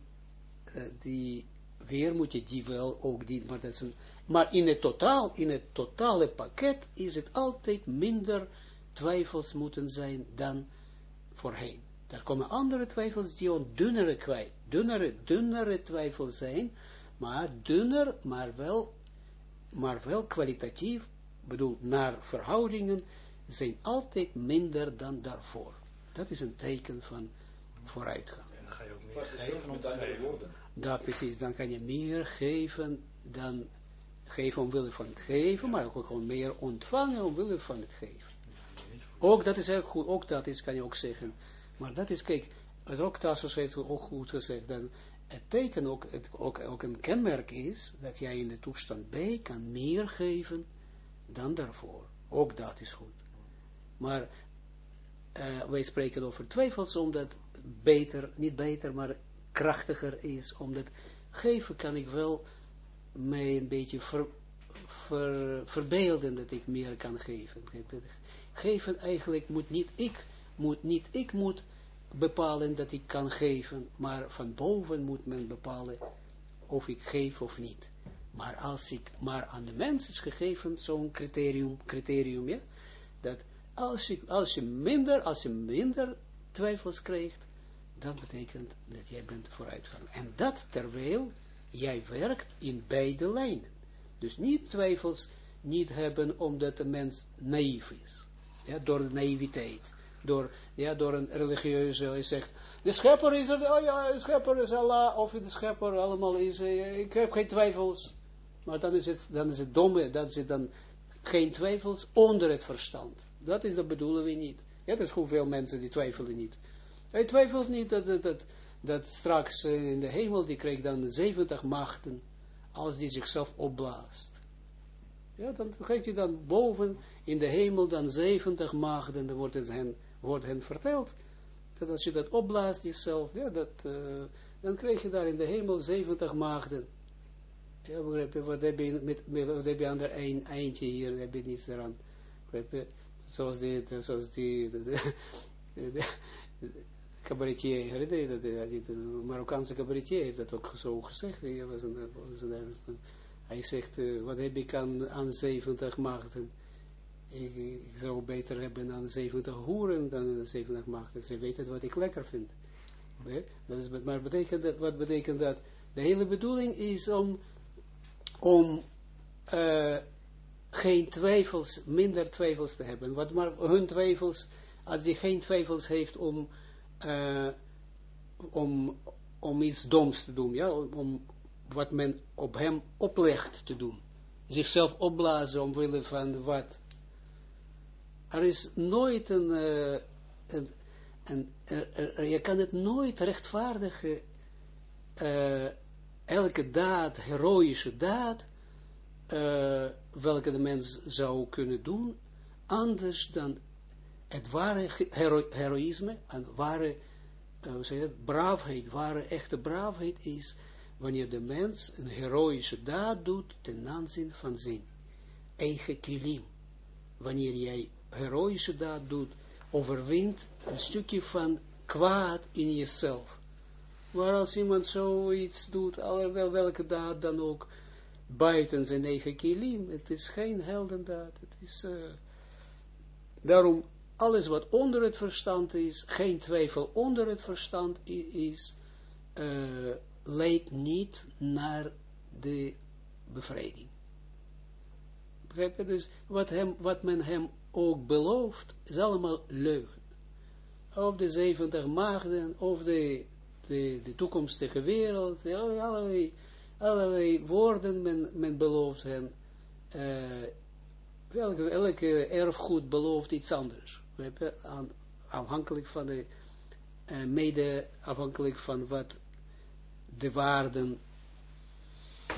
eh, die, weer moet je die wel ook die, maar dat is een, maar in het totaal, in het totale pakket is het altijd minder twijfels moeten zijn dan voorheen. Er komen andere twijfels die ook dunnere kwijt, dunnere, dunnere twijfels zijn, maar dunner, maar wel, maar wel kwalitatief, bedoel, naar verhoudingen, zijn altijd minder dan daarvoor. Dat is een teken van vooruitgang. En dan ga je ook meer Wat is geven om met te woorden? Dat precies, dan kan je meer geven dan geven omwille van het geven, maar ook gewoon meer ontvangen omwille van het geven. Ook dat is heel goed, ook dat is, kan je ook zeggen. Maar dat is, kijk, het ook Tassos heeft ook goed gezegd, dat het teken ook, het, ook, ook een kenmerk is, dat jij in de toestand B kan meer geven dan daarvoor. Ook dat is goed. Maar eh, wij spreken over twijfels, omdat beter, niet beter, maar krachtiger is, omdat geven kan ik wel mij een beetje ver, ver- verbeelden dat ik meer kan geven. Geven eigenlijk moet niet ik, moet niet ik moet bepalen dat ik kan geven, maar van boven moet men bepalen of ik geef of niet. Maar als ik, maar aan de mens is gegeven zo'n criterium, criterium, ja, dat als je, als je minder, als je minder twijfels krijgt, dan betekent dat jij bent vooruitgang. En dat terwijl jij werkt in beide lijnen. Dus niet twijfels niet hebben omdat de mens naïef is. Ja, door de naïviteit. Door, ja, door een religieuze, hij zegt, de schepper is er, oh ja, de schepper is Allah, of de schepper allemaal is, eh, ik heb geen twijfels. Maar dan is het, dan is het domme, dat is het dan geen twijfels onder het verstand. Dat is, dat bedoelen we niet. Ja, er zijn veel mensen die twijfelen niet. Hij twijfelt niet dat, dat, dat, straks eh, in de hemel, die krijgt dan 70 machten, als die zichzelf opblaast. Ja, dan krijgt hij dan boven in de hemel dan 70 machten, dan wordt het hen, wordt hen verteld, dat als je dat opblaast jezelf, ja, dat, eh, dan krijg je daar in de hemel 70 machten. Ja, begrijp je, wat heb je, met, wat heb je aan er een eindje hier, heb je niets eraan. Zoals die, zoals die, de, de, de, de cabaretier, herinner je dat, de Marokkaanse cabaretier heeft dat ook zo gezegd, hij, was een, hij zegt, wat heb ik aan, aan 70 maagden? Ik, ik zou beter hebben aan 70 hoeren dan aan 70 maagden. Ze weten wat ik lekker vind. Nee? Dat is, maar betekent dat, wat betekent dat? De hele bedoeling is om, om geen twijfels, minder twijfels te hebben. Wat maar hun twijfels, als hij geen twijfels heeft om, uh, om, om iets doms te doen, ja, om wat men op hem oplegt te doen. Zichzelf opblazen omwille van wat. Er is nooit een, uh, een En er- je kan het nooit rechtvaardigen, eh, elke daad, heroïsche daad, eh, welke de mens zou kunnen doen, anders dan het ware heroïsme, en ware, dat, braafheid, ware echte braafheid is, wanneer de mens een heroïsche daad doet ten aanzien van zijn eigen kilim. Wanneer jij heroïsche daad doet, overwint een stukje van kwaad in jezelf. Maar als iemand zoiets doet, alhoewel welke daad dan ook, buiten zijn eigen kilim, het is geen heldendaad, het is, eh, daarom, alles wat onder het verstand is, geen twijfel onder het verstand is, eh, leidt niet naar de bevrijding. Begrijp? Dus wat, hem, wat men hem ook belooft, is allemaal leugen. Of de 70 maagden, of de, de, de toekomstige wereld, allerlei, allerlei, woorden men, men belooft hen. Eh, elke erfgoed belooft iets anders. Je? Aan, afhankelijk van de, eh, mede afhankelijk van wat de waarden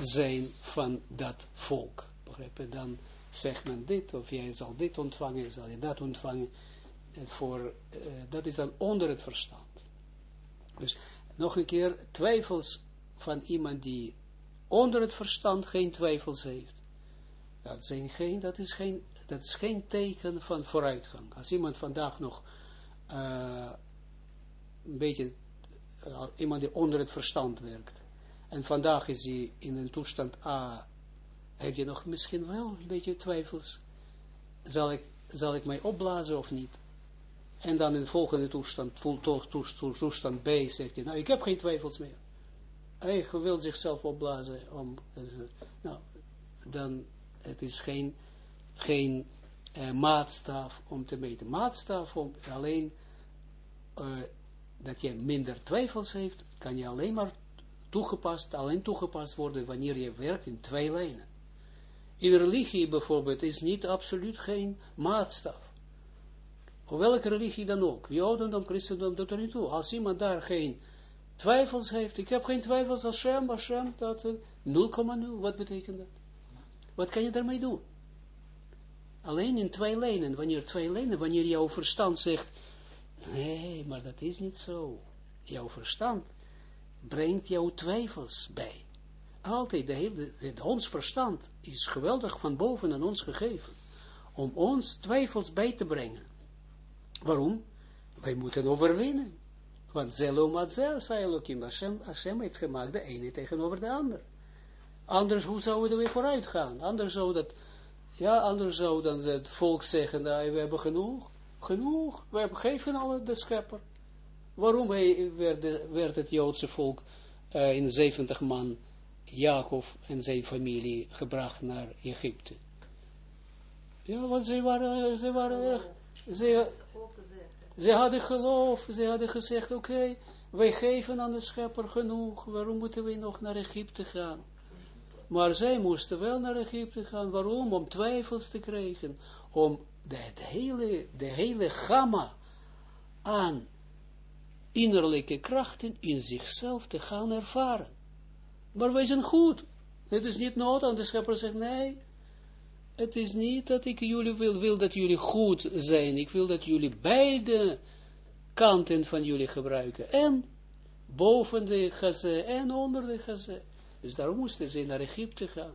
zijn van dat volk. Begrijp je? Dan zegt men dit, of jij zal dit ontvangen, zal je dat ontvangen. En voor, eh, dat is dan onder het verstand. Dus nog een keer, twijfels van iemand die onder het verstand geen twijfels heeft. Dat, zijn geen, dat, is, geen, dat is geen teken van vooruitgang. Als iemand vandaag nog eh, een beetje, eh, iemand die onder het verstand werkt, en vandaag is hij in een toestand A, heb je nog misschien wel een beetje twijfels. Zal ik, zal ik mij opblazen of niet? En dan in de volgende toestand, toestand, toestand B, zegt hij, nou ik heb geen twijfels meer. Hij wil zichzelf opblazen om, eh, nou, dan, het is geen, geen eh, maatstaf om te meten. Maatstaf om alleen, eh, dat je minder twijfels heeft, kan je alleen maar toegepast, alleen toegepast worden wanneer je werkt in twee lijnen. In religie bijvoorbeeld is niet absoluut geen maatstaf. Of welke religie dan ook. Jodendom, christendom, doet er niet toe. Als iemand daar geen twijfels heeft, ik heb geen twijfels, Hashem, Hashem, dat eh, 0,0, wat betekent dat? Wat kan je daarmee doen? Alleen in twee lijnen, wanneer twee lijnen, wanneer jouw verstand zegt, nee, maar dat is niet zo. Jouw verstand brengt jouw twijfels bij. Altijd, de hele, ons verstand is geweldig van boven aan ons gegeven, om ons twijfels bij te brengen. Waarom? Wij moeten overwinnen. Want zelom at zel, zei Elohim, Hashem, Hashem heeft gemaakt de ene tegenover de ander. Anders, hoe zouden we vooruit gaan? Anders zou dat, ja, anders zou dan het volk zeggen, nou, we hebben genoeg, genoeg, we hebben gegeven alle de schepper. Waarom werd, werd het Joodse volk eh, in 70 man, Jacob en zijn familie, gebracht naar Egypte? Ja, want ze waren, ze waren ze hadden geloof, ze hadden gezegd, oké, wij geven aan de schepper genoeg, waarom moeten we nog naar Egypte gaan? Maar zij moesten wel naar Egypte gaan, waarom? Om twijfels te krijgen, om de, hele, de hele gamma aan innerlijke krachten in zichzelf te gaan ervaren. Maar wij zijn goed. Het is niet nodig, de schepper zegt, nee, het is niet dat ik jullie wil, wil dat jullie goed zijn. Ik wil dat jullie beide kanten van jullie gebruiken. En boven de gazé en onder de gazé. Dus daarom moesten ze naar Egypte gaan.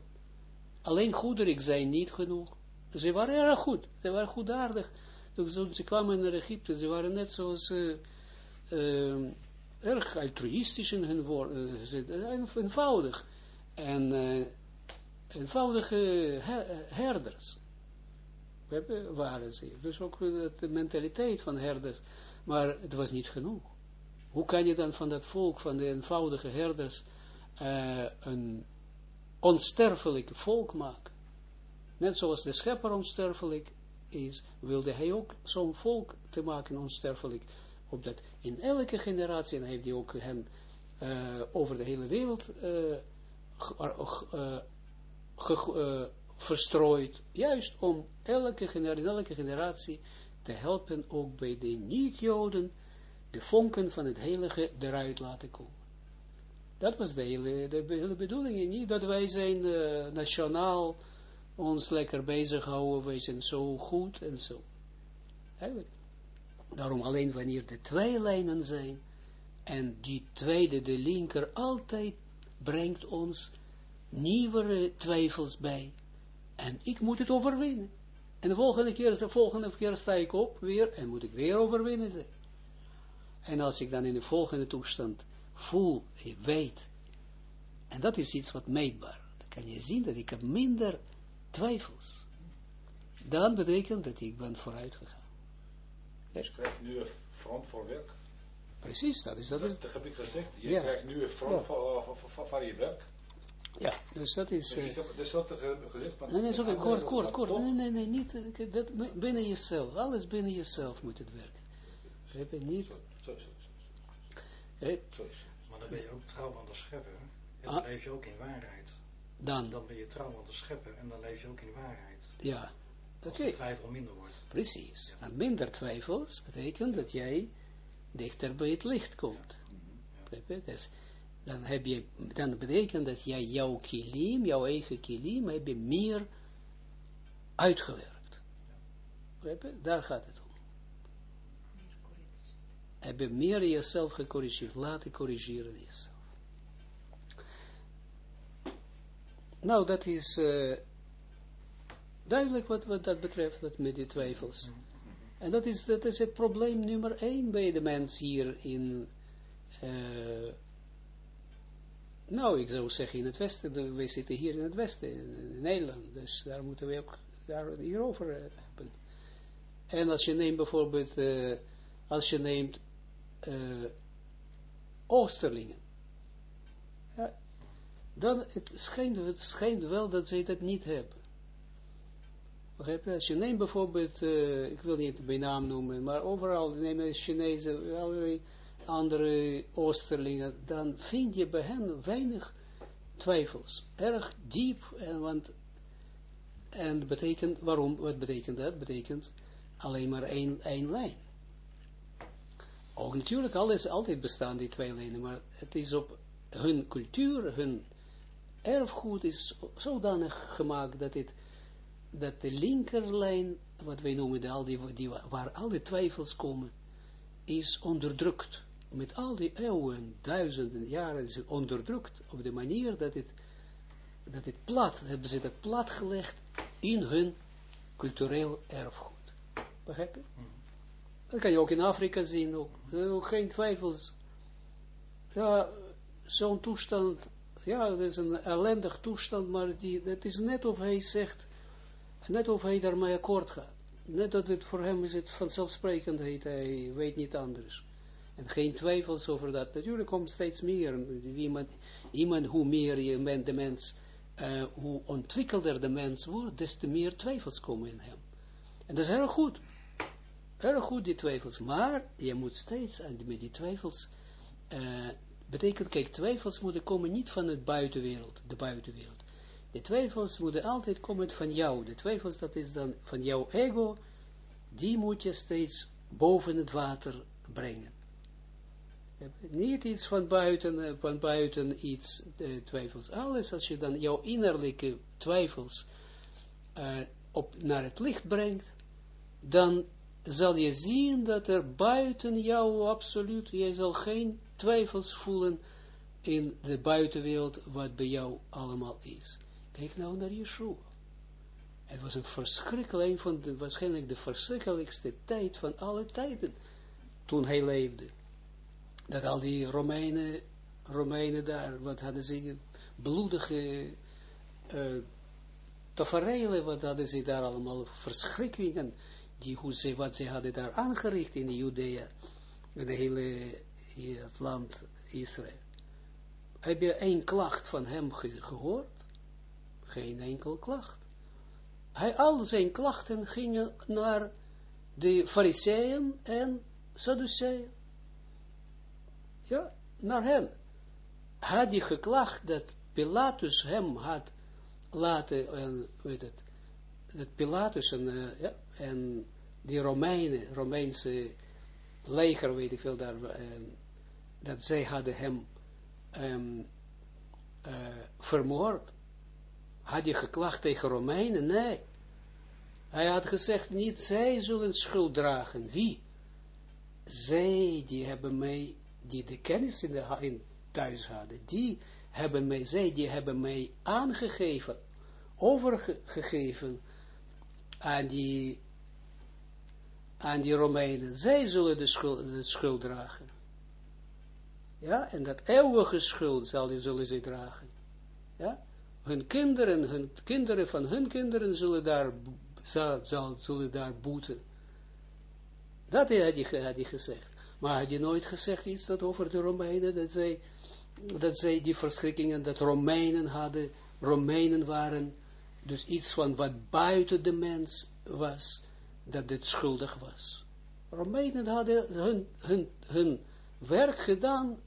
Alleen goederik zijn niet genoeg. Ze waren erg goed. Ze waren goedaardig. Toen ze kwamen naar Egypte, ze waren net zoals uh, uh, erg altruïstisch in hun woorden. Uh, eenvoudig. En eenvoudige herders. waren ze. Dus ook de mentaliteit van herders. Maar het was niet genoeg. Hoe kan je dan van dat volk, van de eenvoudige herders, uh, een onsterfelijk volk maken? Net zoals de schepper onsterfelijk is, wilde hij ook zo'n volk te maken onsterfelijk. Opdat in elke generatie, en heeft hij ook hen uh, over de hele wereld uh, verstrooid, juist om elke, gener elke generatie te helpen, ook bij de niet-Joden, de vonken van het heilige eruit laten komen. Dat was de hele, de bedoeling. Niet dat wij zijn uh, nationaal ons lekker bezighouden, wij zijn zo goed en zo. Daarom alleen wanneer de twee lijnen zijn, en die tweede, de linker, altijd brengt ons nieuwere twijfels bij. En ik moet het overwinnen. En de volgende keer, de volgende keer sta ik op weer en moet ik weer overwinnen. En als ik dan in de volgende toestand voel, je weet, en dat is iets wat meetbaar, dan kan je zien dat ik heb minder twijfels. Dan betekent dat ik ben vooruit gegaan. Dus je krijgt nu een front voor werk. Precies, dat is dat. Dat, heb ik gezegd. Je krijgt nu een front voor, voor, voor, je werk. Ja, dus dat is... Uh, ik heb dus dat gezegd. Maar nee, nee, sorry, kort, kort, kort. Nee, nee, nee, niet, dat, binnen jezelf. Alles binnen jezelf moet het werken. Heb je niet... Zo, zo, Maar dan ben je ook trouw aan de schepper. En dan ah. leef je ook in waarheid. Dan? Dan ben je trouw aan de schepper en dan leef je ook in waarheid. Ja. Oké. Okay. twijfel minder wordt. Precies. Ja. En minder twijfels betekent dat jij dichter bij het licht komt. Ja. Dus, dan, heb je, dan betekent dat jij jouw kilim, jouw eigen kilim, heb je meer uitgewerkt. Ja. Daar gaat het om. Heb meer jezelf gecorrigeerd, laten corrigeren jezelf. Nou, dat is uh, duidelijk wat, wat dat betreft, wat met die twijfels. En dat is, dat is het probleem nummer één bij de mens hier in, uh, nou, ik zou zeggen in het westen, we zitten hier in het westen, in, Nederland, dus daar moeten we ook daar, hierover hebben. En als je neemt bijvoorbeeld, als je neemt uh, Oosterlingen, ja, dan het schijnt, het schijnt wel dat zij dat niet hebben. Begrijp je? Als je neemt bijvoorbeeld, uh, ik wil niet bij naam noemen, maar overal nemen Chinezen, allerlei andere Oosterlingen, dan vind je bij hen weinig twijfels. Erg diep, en, want, en betekent, waarom, wat betekent dat? Betekent alleen maar één, één lijn. Ook natuurlijk, alles, altijd bestaan die twee lijnen, maar het is op hun cultuur, hun erfgoed is zodanig gemaakt dat het dat de linkerlijn, wat wij noemen, de, al die, die, waar al die twijfels komen, is onderdrukt. Met al die eeuwen, duizenden jaren is het onderdrukt op de manier dat het, dat het plat, hebben ze dat plat gelegd in hun cultureel erfgoed. Begrijp je? Dat kan je ook in Afrika zien, ook, ook geen twijfels. Ja, zo'n toestand, ja, dat is een ellendig toestand, maar die, dat is net of hij zegt, Net of hij daarmee akkoord gaat. Net dat het voor hem is het vanzelfsprekendheid, hij weet niet anders. En geen twijfels over dat. Natuurlijk komt steeds meer, iemand, iemand hoe meer je de mens, uh, hoe ontwikkelder de mens wordt, des te meer twijfels komen in hem. En dat is heel goed. Heel goed, die twijfels. Maar je moet steeds, en met die twijfels, uh, betekent, kijk, twijfels moeten komen niet van het buitenwereld, de buitenwereld. De twijfels moeten altijd komen van jou. De twijfels, dat is dan van jouw ego, die moet je steeds boven het water brengen. Niet iets van buiten, eh, van buiten iets uh, twijfels. Alles als je dan jouw innerlijke twijfels op, naar het licht brengt, dan zal je zien dat er buiten jou absoluut, je zal geen twijfels voelen in de buitenwereld wat bij jou allemaal is. Kijk nou naar Yeshua. Het was een verschrikkelijk, een van de, waarschijnlijk de verschrikkelijkste tijd van alle tijden, toen hij leefde. Dat al die Romeinen, Romeinen daar, wat hadden ze, bloedige uh, wat hadden ze daar allemaal, verschrikkingen, die, hoe ze, wat ze hadden daar aangericht in de Judea, in de hele, het land Israël. Heb je één klacht van hem gehoord? geen enkel klacht. Hij, al zijn klachten gingen naar de fariseeën en Sadduceeën. Ja, naar hen. Had hij geklacht dat Pilatus hem had laten, en, weet het, dat Pilatus en, uh, ja, en die Romeinen, Romeinse leger, weet ik veel, daar, eh, dat zij hadden hem um, uh, vermoord. Had je geklaagd tegen Romeinen? Nee. Hij had gezegd, niet zij zullen schuld dragen. Wie? Zij die hebben mij, die de kennis in, de, in thuis hadden, die hebben mij, zij die hebben mij aangegeven, overgegeven aan die, aan die Romeinen. Zij zullen de schuld, de schuld dragen. Ja, en dat eeuwige schuld zullen ze dragen. Ja, hun kinderen, hun kinderen van hun kinderen zullen daar, zullen daar boeten. Dat had hij, had hij gezegd. Maar had hij nooit gezegd iets dat over de Romeinen, dat zij, dat zij die verschrikkingen, dat Romeinen hadden, Romeinen waren, dus iets van wat buiten de mens was, dat dit schuldig was. Romeinen hadden hun, hun, hun werk gedaan,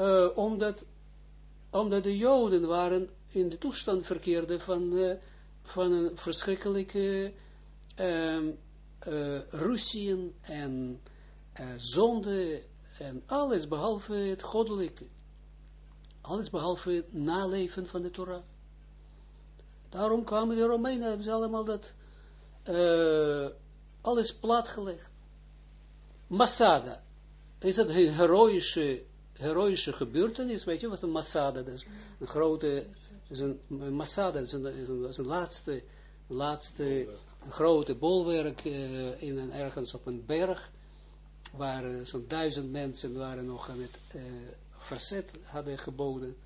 uh, omdat, omdat de Joden waren in de toestand verkeerde van, uh, van een verschrikkelijke uh, en zonde en alles behalve het goddelijke. Alles behalve het naleven van de Torah. Daarom kwamen de Romeinen, hebben ze allemaal dat uh, alles platgelegd. Masada is het een heroïsche, heroïsche gebeurtenis, weet je wat een Masada is? Een grote, is een, een Masada is een, is een, is een laatste, laatste grote bolwerk uh, in een, ergens op een berg, waar uh, zo'n duizend mensen waren nog aan het verzet hadden geboden.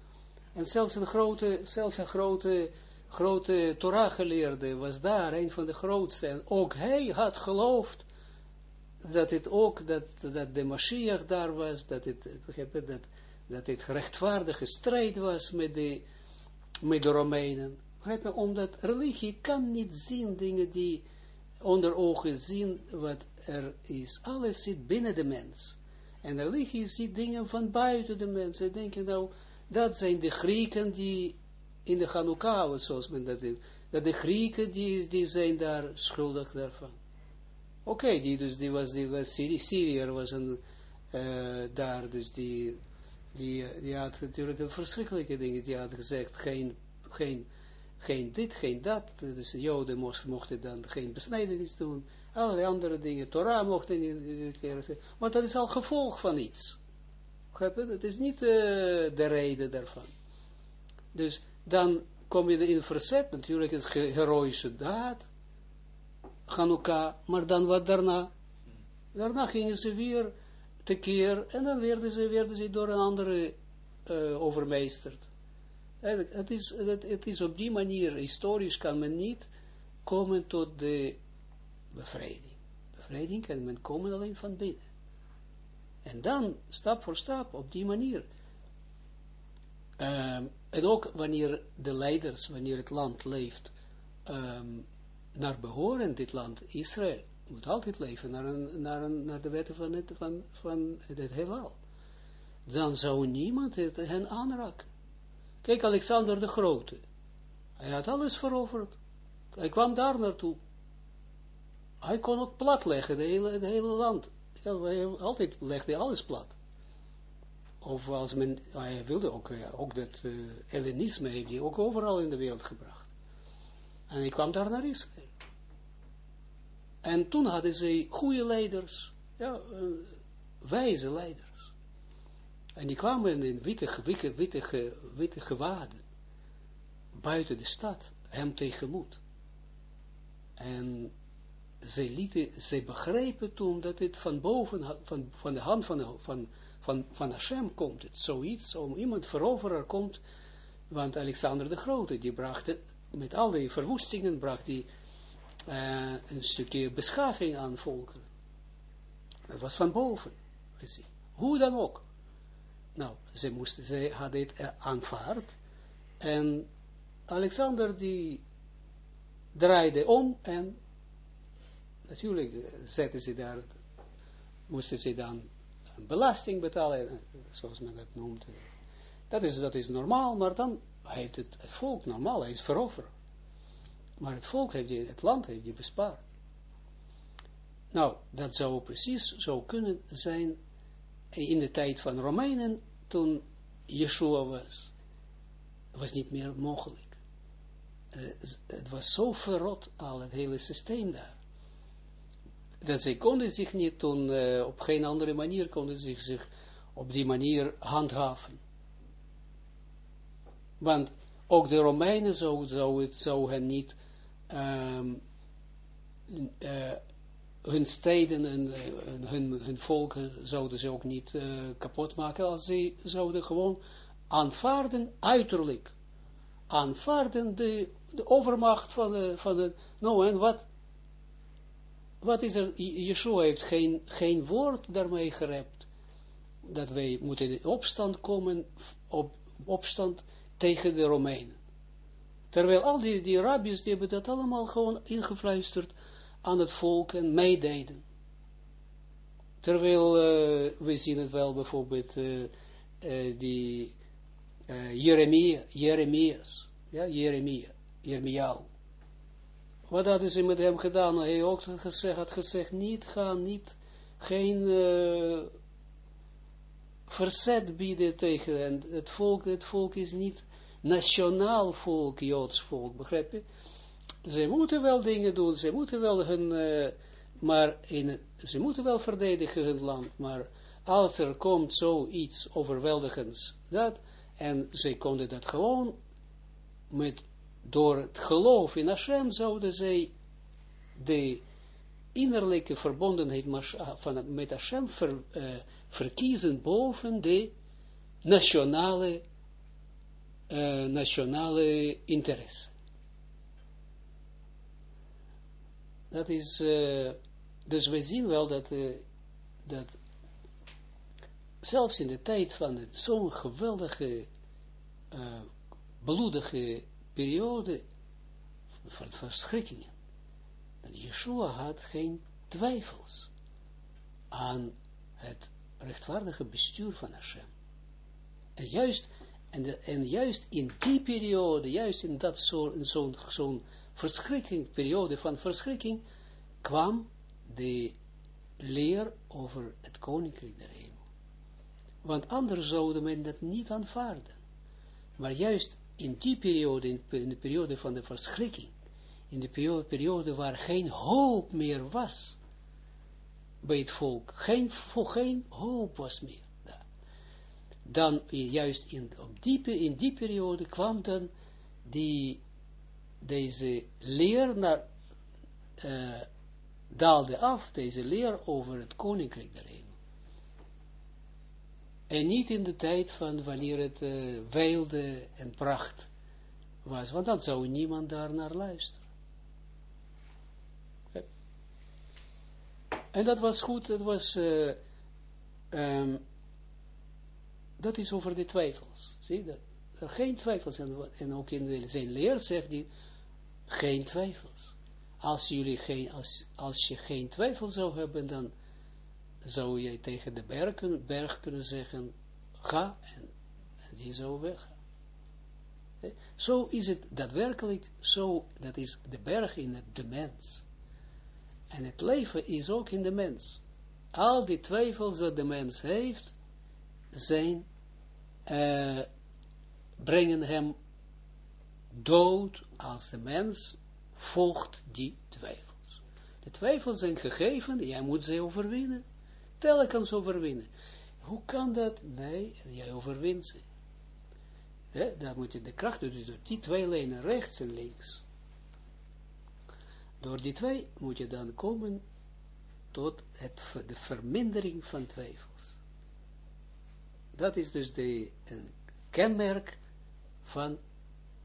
En zelfs een grote, zelfs een grote, grote Torah-geleerde was daar, een van de grootste. En ook hij had geloofd dat het ook, dat, dat de Mashiach daar was, dat het, dat, dat het rechtvaardige strijd was met de, met de Romeinen. Omdat religie kan niet zien dingen die onder ogen zien wat er is. Alles zit binnen de mens. En religie ziet dingen van buiten de mens. Ze denken nou, dat zijn de Grieken die in de Hanukkah, zoals men dat heeft, dat de Grieken die, die zijn daar schuldig daarvan. Oké, die dus, die was, die was Syri Syriër was een, uh, daar, dus die, die, die had natuurlijk een verschrikkelijke dingen, die had gezegd, geen, geen, geen dit, geen dat, dus de joden mochten, dan geen besnijdenis doen, allerlei andere dingen, Torah mochten niet, maar dat is al gevolg van iets. Het is niet uh, de reden daarvan. Dus dan kom je in verzet, natuurlijk is heroïsche daad, Hanukkah, maar dan wat daarna? Daarna gingen ze weer tekeer en dan werden ze, werden ze door een andere uh, overmeesterd. Het is, het, het is op die manier, historisch kan men niet komen tot de bevrijding. Bevrijding kan men komen alleen van binnen. En dan, stap voor stap, op die manier. Um, en ook wanneer de leiders, wanneer het land leeft, um, naar behoren, dit land, Israël, moet altijd leven naar, een, naar, een, naar de wetten van het, van, van het. Dan zou niemand het, hen aanraken. Kijk, Alexander de Grote. Hij had alles veroverd. Hij kwam daar naartoe. Hij kon het platleggen, de hele, het hele land. Ja, hij altijd legde alles plat. Of als men, hij wilde ook, ook dat uh, Hellenisme heeft hij ook overal in de wereld gebracht. En ik kwam daar naar Israël. En toen hadden ze goede leiders, ja, uh, wijze leiders. En die kwamen in witte, witte, witte, witte gewaden, buiten de stad, hem tegemoet. En zij lieten, zij begrepen toen dat het van boven, van, van de hand van, van, van, van Hashem komt, het zoiets, om iemand veroverer komt, want Alexander de Grote, die bracht met al die verwoestingen, bracht hij uh, een stukje beschaving aan volken. Dat was van boven gezien. Hoe dan ook. Nou, ze, moesten, ze hadden het uh, aanvaard. En Alexander die draaide om en natuurlijk uh, zetten ze daar, moesten ze dan belasting betalen, zoals men dat noemt. Dat is, dat is normaal, maar dan heeft het, het volk normaal, hij is veroverd. Maar het volk heeft die, het land heeft die bespaard. Nou, dat zou precies zo kunnen zijn in de tijd van Romeinen, toen Yeshua was. was niet meer mogelijk. Uh, het was zo verrot al, het hele systeem daar. Dat zij konden zich niet toen, uh, op geen andere manier konden zich, zich op die manier handhaven. Want ook de Romeinen zou, zou, het, zou hen niet um, uh, hun steden en hun, hun volken zouden ze ook niet uh, kapot maken als ze zouden gewoon aanvaarden uiterlijk. Aanvaarden de, de overmacht van de, van de, nou en wat, wat is er, Yeshua heeft geen, geen woord daarmee gerept, dat wij moeten in opstand komen, op opstand tegen de Romeinen. Terwijl al die, die rabbis, die hebben dat allemaal gewoon ingefluisterd aan het volk en meededen. Terwijl, uh, we zien het wel bijvoorbeeld, uh, uh, die Jeremia, Jeremias, ja, Jeremia, Jeremiaal. Wat hadden ze met hem gedaan? Hij ook gezegd, had gezegd, niet gaan, niet, geen verzet bieden tegen en het volk, het volk is niet nationaal volk, Joods volk, begrijp je? Ze moeten wel dingen doen, ze moeten wel hun, uh, maar in, ze moeten wel verdedigen hun land, maar als er komt zoiets overweldigends, dat, en ze konden dat gewoon met, door het geloof in Hashem, zouden zij de innerlijke verbondenheid van, met Hashem uh, verkiezen boven de nationale, uh, nationale interesse. Dat is, uh, dus we zien wel dat, dat zelfs in de tijd van zo'n geweldige, bloedige periode van verschrikkingen, dat had geen twijfels aan het rechtvaardige bestuur van Hashem. En juist, en, juist in die periode, juist in dat zo'n zo'n zo verschrikking, periode van verschrikking, kwam de leer over het koninkrijk der hemel. Want anders zouden men dat niet aanvaarden. Maar juist in die periode, in de periode van de verschrikking, in de periode, waar geen hoop meer was bij het volk, geen, voor geen hoop was meer. Dan juist in, op die, in die periode kwam dan die deze leer naar, uh, daalde af, deze leer over het koninkrijk der. En niet in de tijd van wanneer het uh, weilde en pracht was, want dan zou niemand daar naar luisteren. En dat was goed, dat was, uh, um, dat is over de twijfels. Zie dat? Er geen twijfels. En, en ook in de, zijn leer zegt hij, geen twijfels. Als, jullie geen, als, als je geen twijfel zou hebben, dan zou je tegen de berg, berg kunnen zeggen, ga, en, die zou weggaan. Zo is het daadwerkelijk, zo, dat is de berg in het, de mens. En het leven is ook in de mens. Al die twijfels dat de mens heeft, zijn, uh, brengen hem dood als de mens volgt die twijfels. De twijfels zijn gegeven, jij moet ze overwinnen. Telkens overwinnen. Hoe kan dat? Nee, jij overwint ze. Dan moet je de kracht, dus door die twee lijnen, rechts en links. Door die twee moet je dan komen tot het, de vermindering van twijfels. Dat is dus de, een kenmerk van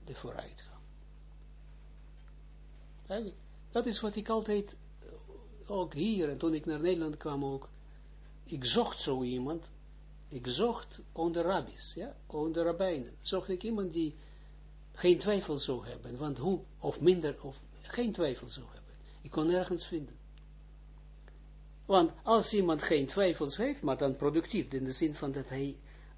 de vooruitgang. Dat is wat ik altijd, ook hier, en toen ik naar Nederland kwam ook, ik zocht zo iemand, ik zocht onder rabbis, ja, onder rabbijnen, zocht ik iemand die geen twijfel zou hebben, want hoe, of minder, of geen twijfel zou hebben. Ik kon nergens vinden. Want als iemand geen twijfels heeft, maar dan productief, in de zin van dat hij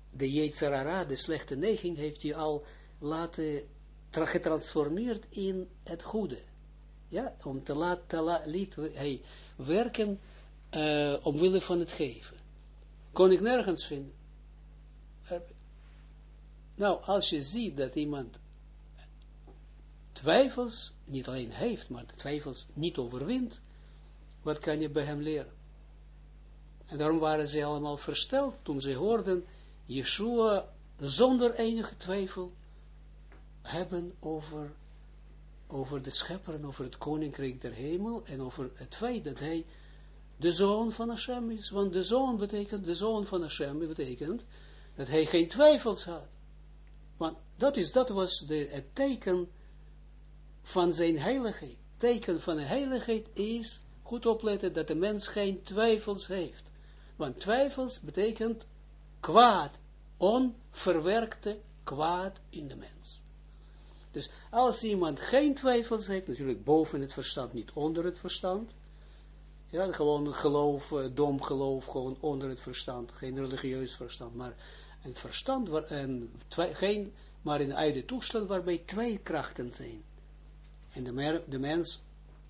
de Yetzerara, de slechte neiging, heeft hij al laten getransformeerd in het goede. Ja, om te laten la, liet hij werken uh, omwille van het geven. Kon ik nergens vinden. Nou, als je ziet dat iemand twijfels niet alleen heeft, maar de twijfels niet overwint, wat kan je bij hem leren? En daarom waren ze allemaal versteld toen ze hoorden Yeshua zonder enige twijfel hebben over, over de schepper en over het koninkrijk der hemel en over het feit dat hij de zoon van Hashem is. Want de zoon betekent, de zoon van Hashem betekent dat hij geen twijfels had. Want dat, is, dat was de, het teken van zijn heiligheid. Teken van de heiligheid is, goed opletten, dat de mens geen twijfels heeft. Want twijfels betekent kwaad, onverwerkte kwaad in de mens. Dus als iemand geen twijfels heeft, natuurlijk boven het verstand, niet onder het verstand, ja, gewoon geloof, eh, dom geloof, gewoon onder het verstand, geen religieus verstand, maar een verstand, waar, een, geen, maar een toestand waarbij twee krachten zijn. En de, mens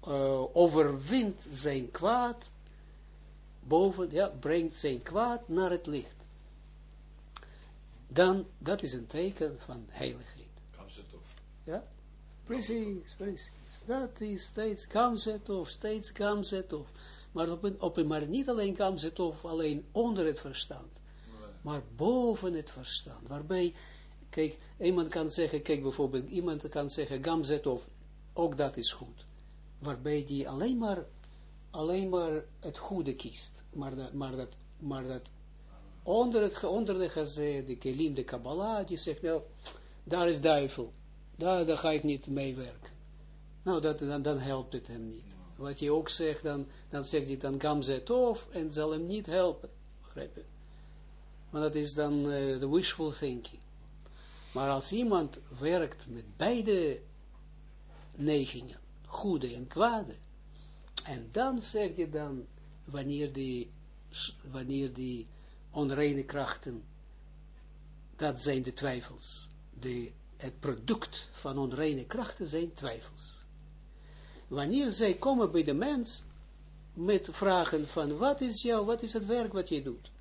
uh, overwint zijn kwaad, boven, ja, brengt zijn kwaad naar het licht. Dan, dat is een teken van heiligheid. Precies, precies. Dat is steeds of steeds of. Maar, op een, op een, maar niet alleen of alleen onder het verstand. Maar boven het verstand. Waarbij, kijk, iemand kan zeggen, kijk bijvoorbeeld, iemand kan zeggen of ook dat is goed. Waarbij die alleen maar, alleen maar het goede kiest. Maar dat, maar dat, maar dat onder, het, onder de gazé, de kelim, de kabbalah, die zegt, nou, daar is duivel. Daar, daar ga ik niet mee werken. Nou, dat, dan, dan helpt het hem niet. Wat je ook zegt, dan, dan zegt hij dan gamze tof en zal hem niet helpen. Begrijp je? Want dat is dan de uh, wishful thinking. Maar als iemand werkt met beide neigingen, goede en kwade, en dan zegt je dan, wanneer die, wanneer die onreine krachten, dat zijn de twijfels, de het product van onreine krachten zijn twijfels. Wanneer zij komen bij de mens met vragen van wat is jou, wat is het werk wat je doet?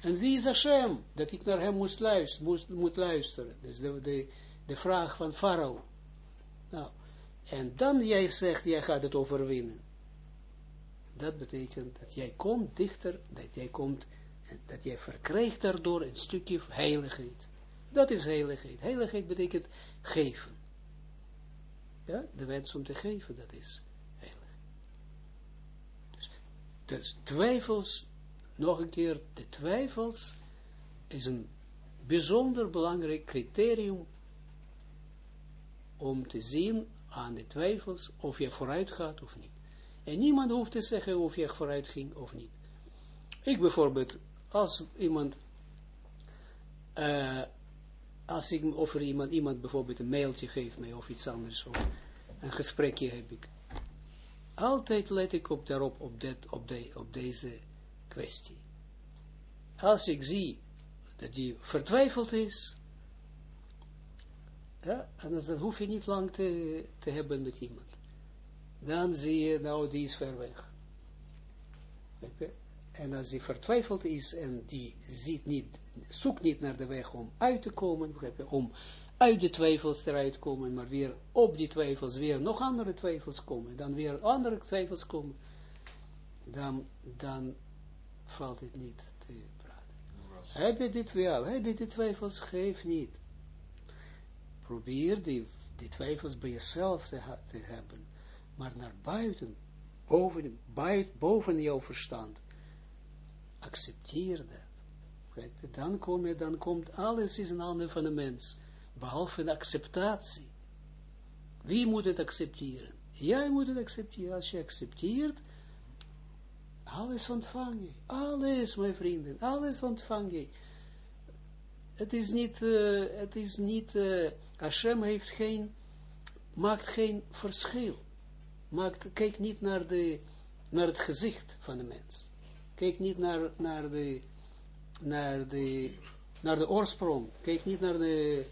En wie is Hashem? Dat ik naar hem luisteren, moet luisteren. Dus de, de, de vraag van Farao. Nou, en dan jij zegt, jij gaat het overwinnen. Dat betekent dat jij komt dichter, dat jij komt, dat jij verkrijgt daardoor een stukje heiligheid. Dat is heiligheid. Heiligheid betekent geven. Ja, de wens om te geven, dat is heilig. Dus, twijfels, nog een keer, de twijfels is een bijzonder belangrijk criterium om te zien aan de twijfels of je vooruit gaat of niet. En niemand hoeft te zeggen of je vooruit ging of niet. Ik bijvoorbeeld, als iemand uh, als ik over iemand, iemand bijvoorbeeld een mailtje geeft mij of iets anders, of een gesprekje heb ik, altijd let ik op daarop, op, dat, op, de, op deze kwestie. Als ik zie dat die vertwijfeld is, ja, en dan hoef je niet lang te, te hebben met iemand. Dan zie je, nou, die is ver weg. En als hij vertwijfeld is en die ziet niet, zoekt niet naar de weg om uit te komen, om uit de twijfels eruit te komen, maar weer op die twijfels weer nog andere twijfels komen, dan weer andere twijfels komen, dan, dan valt het niet te praten. Heb je dit wel, heb je die twijfels, geef niet. Probeer die, die twijfels bij jezelf te, te hebben, maar naar buiten, boven, buiten, boven jouw verstand accepteer dat. Dan, kom je, dan komt alles in handen van de mens, behalve de acceptatie. Wie moet het accepteren? Jij moet het accepteren. Als je accepteert, alles ontvang je. Alles, mijn vrienden, alles ontvang je. Het is niet, uh, het is niet, uh, Hashem heeft geen, maakt geen verschil. Kijk niet naar, de, naar het gezicht van de mens. Kijk niet naar, naar, de, naar, de, naar de oorsprong. Kijk niet naar de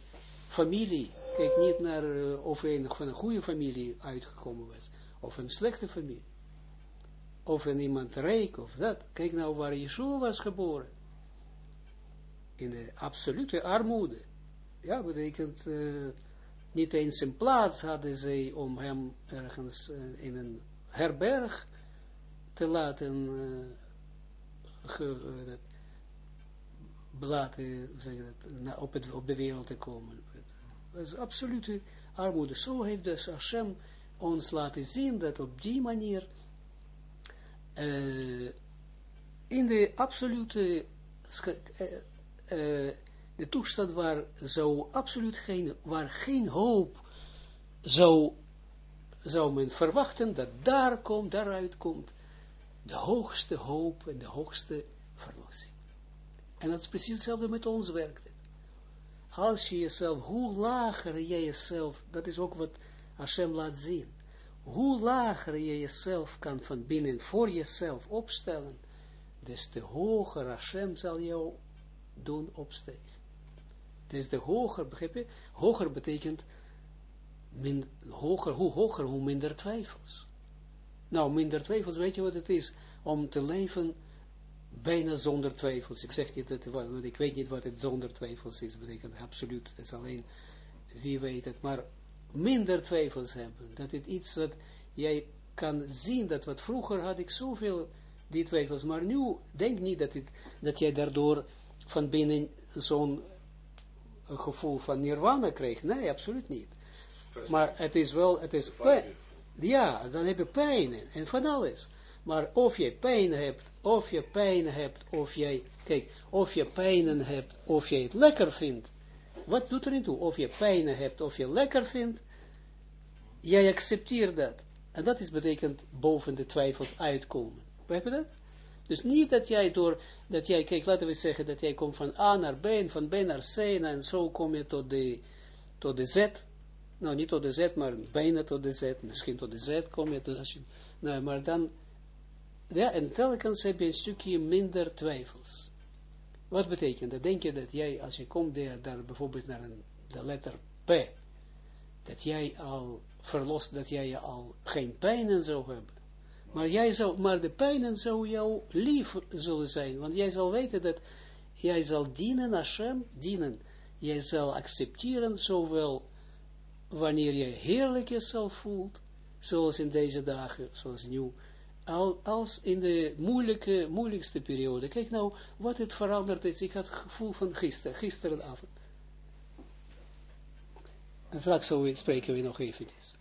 familie. Kijk niet naar uh, of hij van een goede familie uitgekomen was, of een slechte familie. Of een iemand rijk, of dat. Kijk nou waar Yeshua was geboren. In de absolute armoede. Ja, betekent, uh, niet eens een plaats hadden zij om hem ergens uh, in een herberg te laten laten dat, op, op de wereld te komen. Dat is absolute armoede. Zo heeft dus Hashem ons laten zien dat op die manier uh, in de absolute uh, de toestand waar zou absoluut geen, waar geen hoop zou, zou men verwachten dat daar komt, daaruit komt de hoogste hoop en de hoogste verlossing. En dat is precies hetzelfde met ons werkt het. Als je jezelf, hoe lager jij jezelf, dat is ook wat Hashem laat zien, hoe lager je jezelf kan van binnen voor jezelf opstellen, des te hoger Hashem zal jou doen opstijgen. Dus de hoger, begrijp je? Hoger betekent, hoger, hoe hoger, hoe minder twijfels. Nou, minder twijfels, weet je wat het is? Om te leven bijna zonder twijfels. Ik zeg niet dat, want ik weet niet wat het zonder twijfels is, betekent absoluut, het is alleen, wie weet het, maar minder twijfels hebben, dat het iets dat jij kan zien, dat wat vroeger had ik zoveel die twijfels, maar nu denk niet dat, het, dat jij daardoor van binnen zo'n gevoel van nirvana krijgt, nee, absoluut niet. Maar het is wel, het is ja, dan heb je pijn en van alles. Maar of je pijn hebt, of je pijn hebt, of jij, kijk, of je pijnen hebt, of je het lekker vindt, wat doet er niet toe? Of je pijn hebt, of je lekker vindt, jij accepteert dat. En dat is betekent boven de twijfels uitkomen. Begrijp je dat? Dus niet dat jij door, dat jij, kijk, laten we zeggen dat jij komt van A naar B, en van B naar C, en zo kom je tot de, tot de Z. Nou, niet tot de Z, maar bijna tot de Z. Misschien tot de Z kom je, als je, nou, maar dan, ja, en telkens heb je een stukje minder twijfels. Wat betekent dat? Denk je dat jij, als je komt daar, daar bijvoorbeeld naar een, de letter P, dat jij al verlost, dat jij al geen pijnen zou hebben. Maar, jij zou, maar de pijnen zou jou lief zullen zijn, want jij zal weten dat jij zal dienen, Hashem, dienen. Jij zal accepteren, zowel wanneer je heerlijk jezelf voelt, zoals in deze dagen, zoals nu, als in de moeilijke, moeilijkste periode. Kijk nou, wat het veranderd is. Ik had het gevoel van gisteren, gisterenavond. En straks spreken we nog eventjes.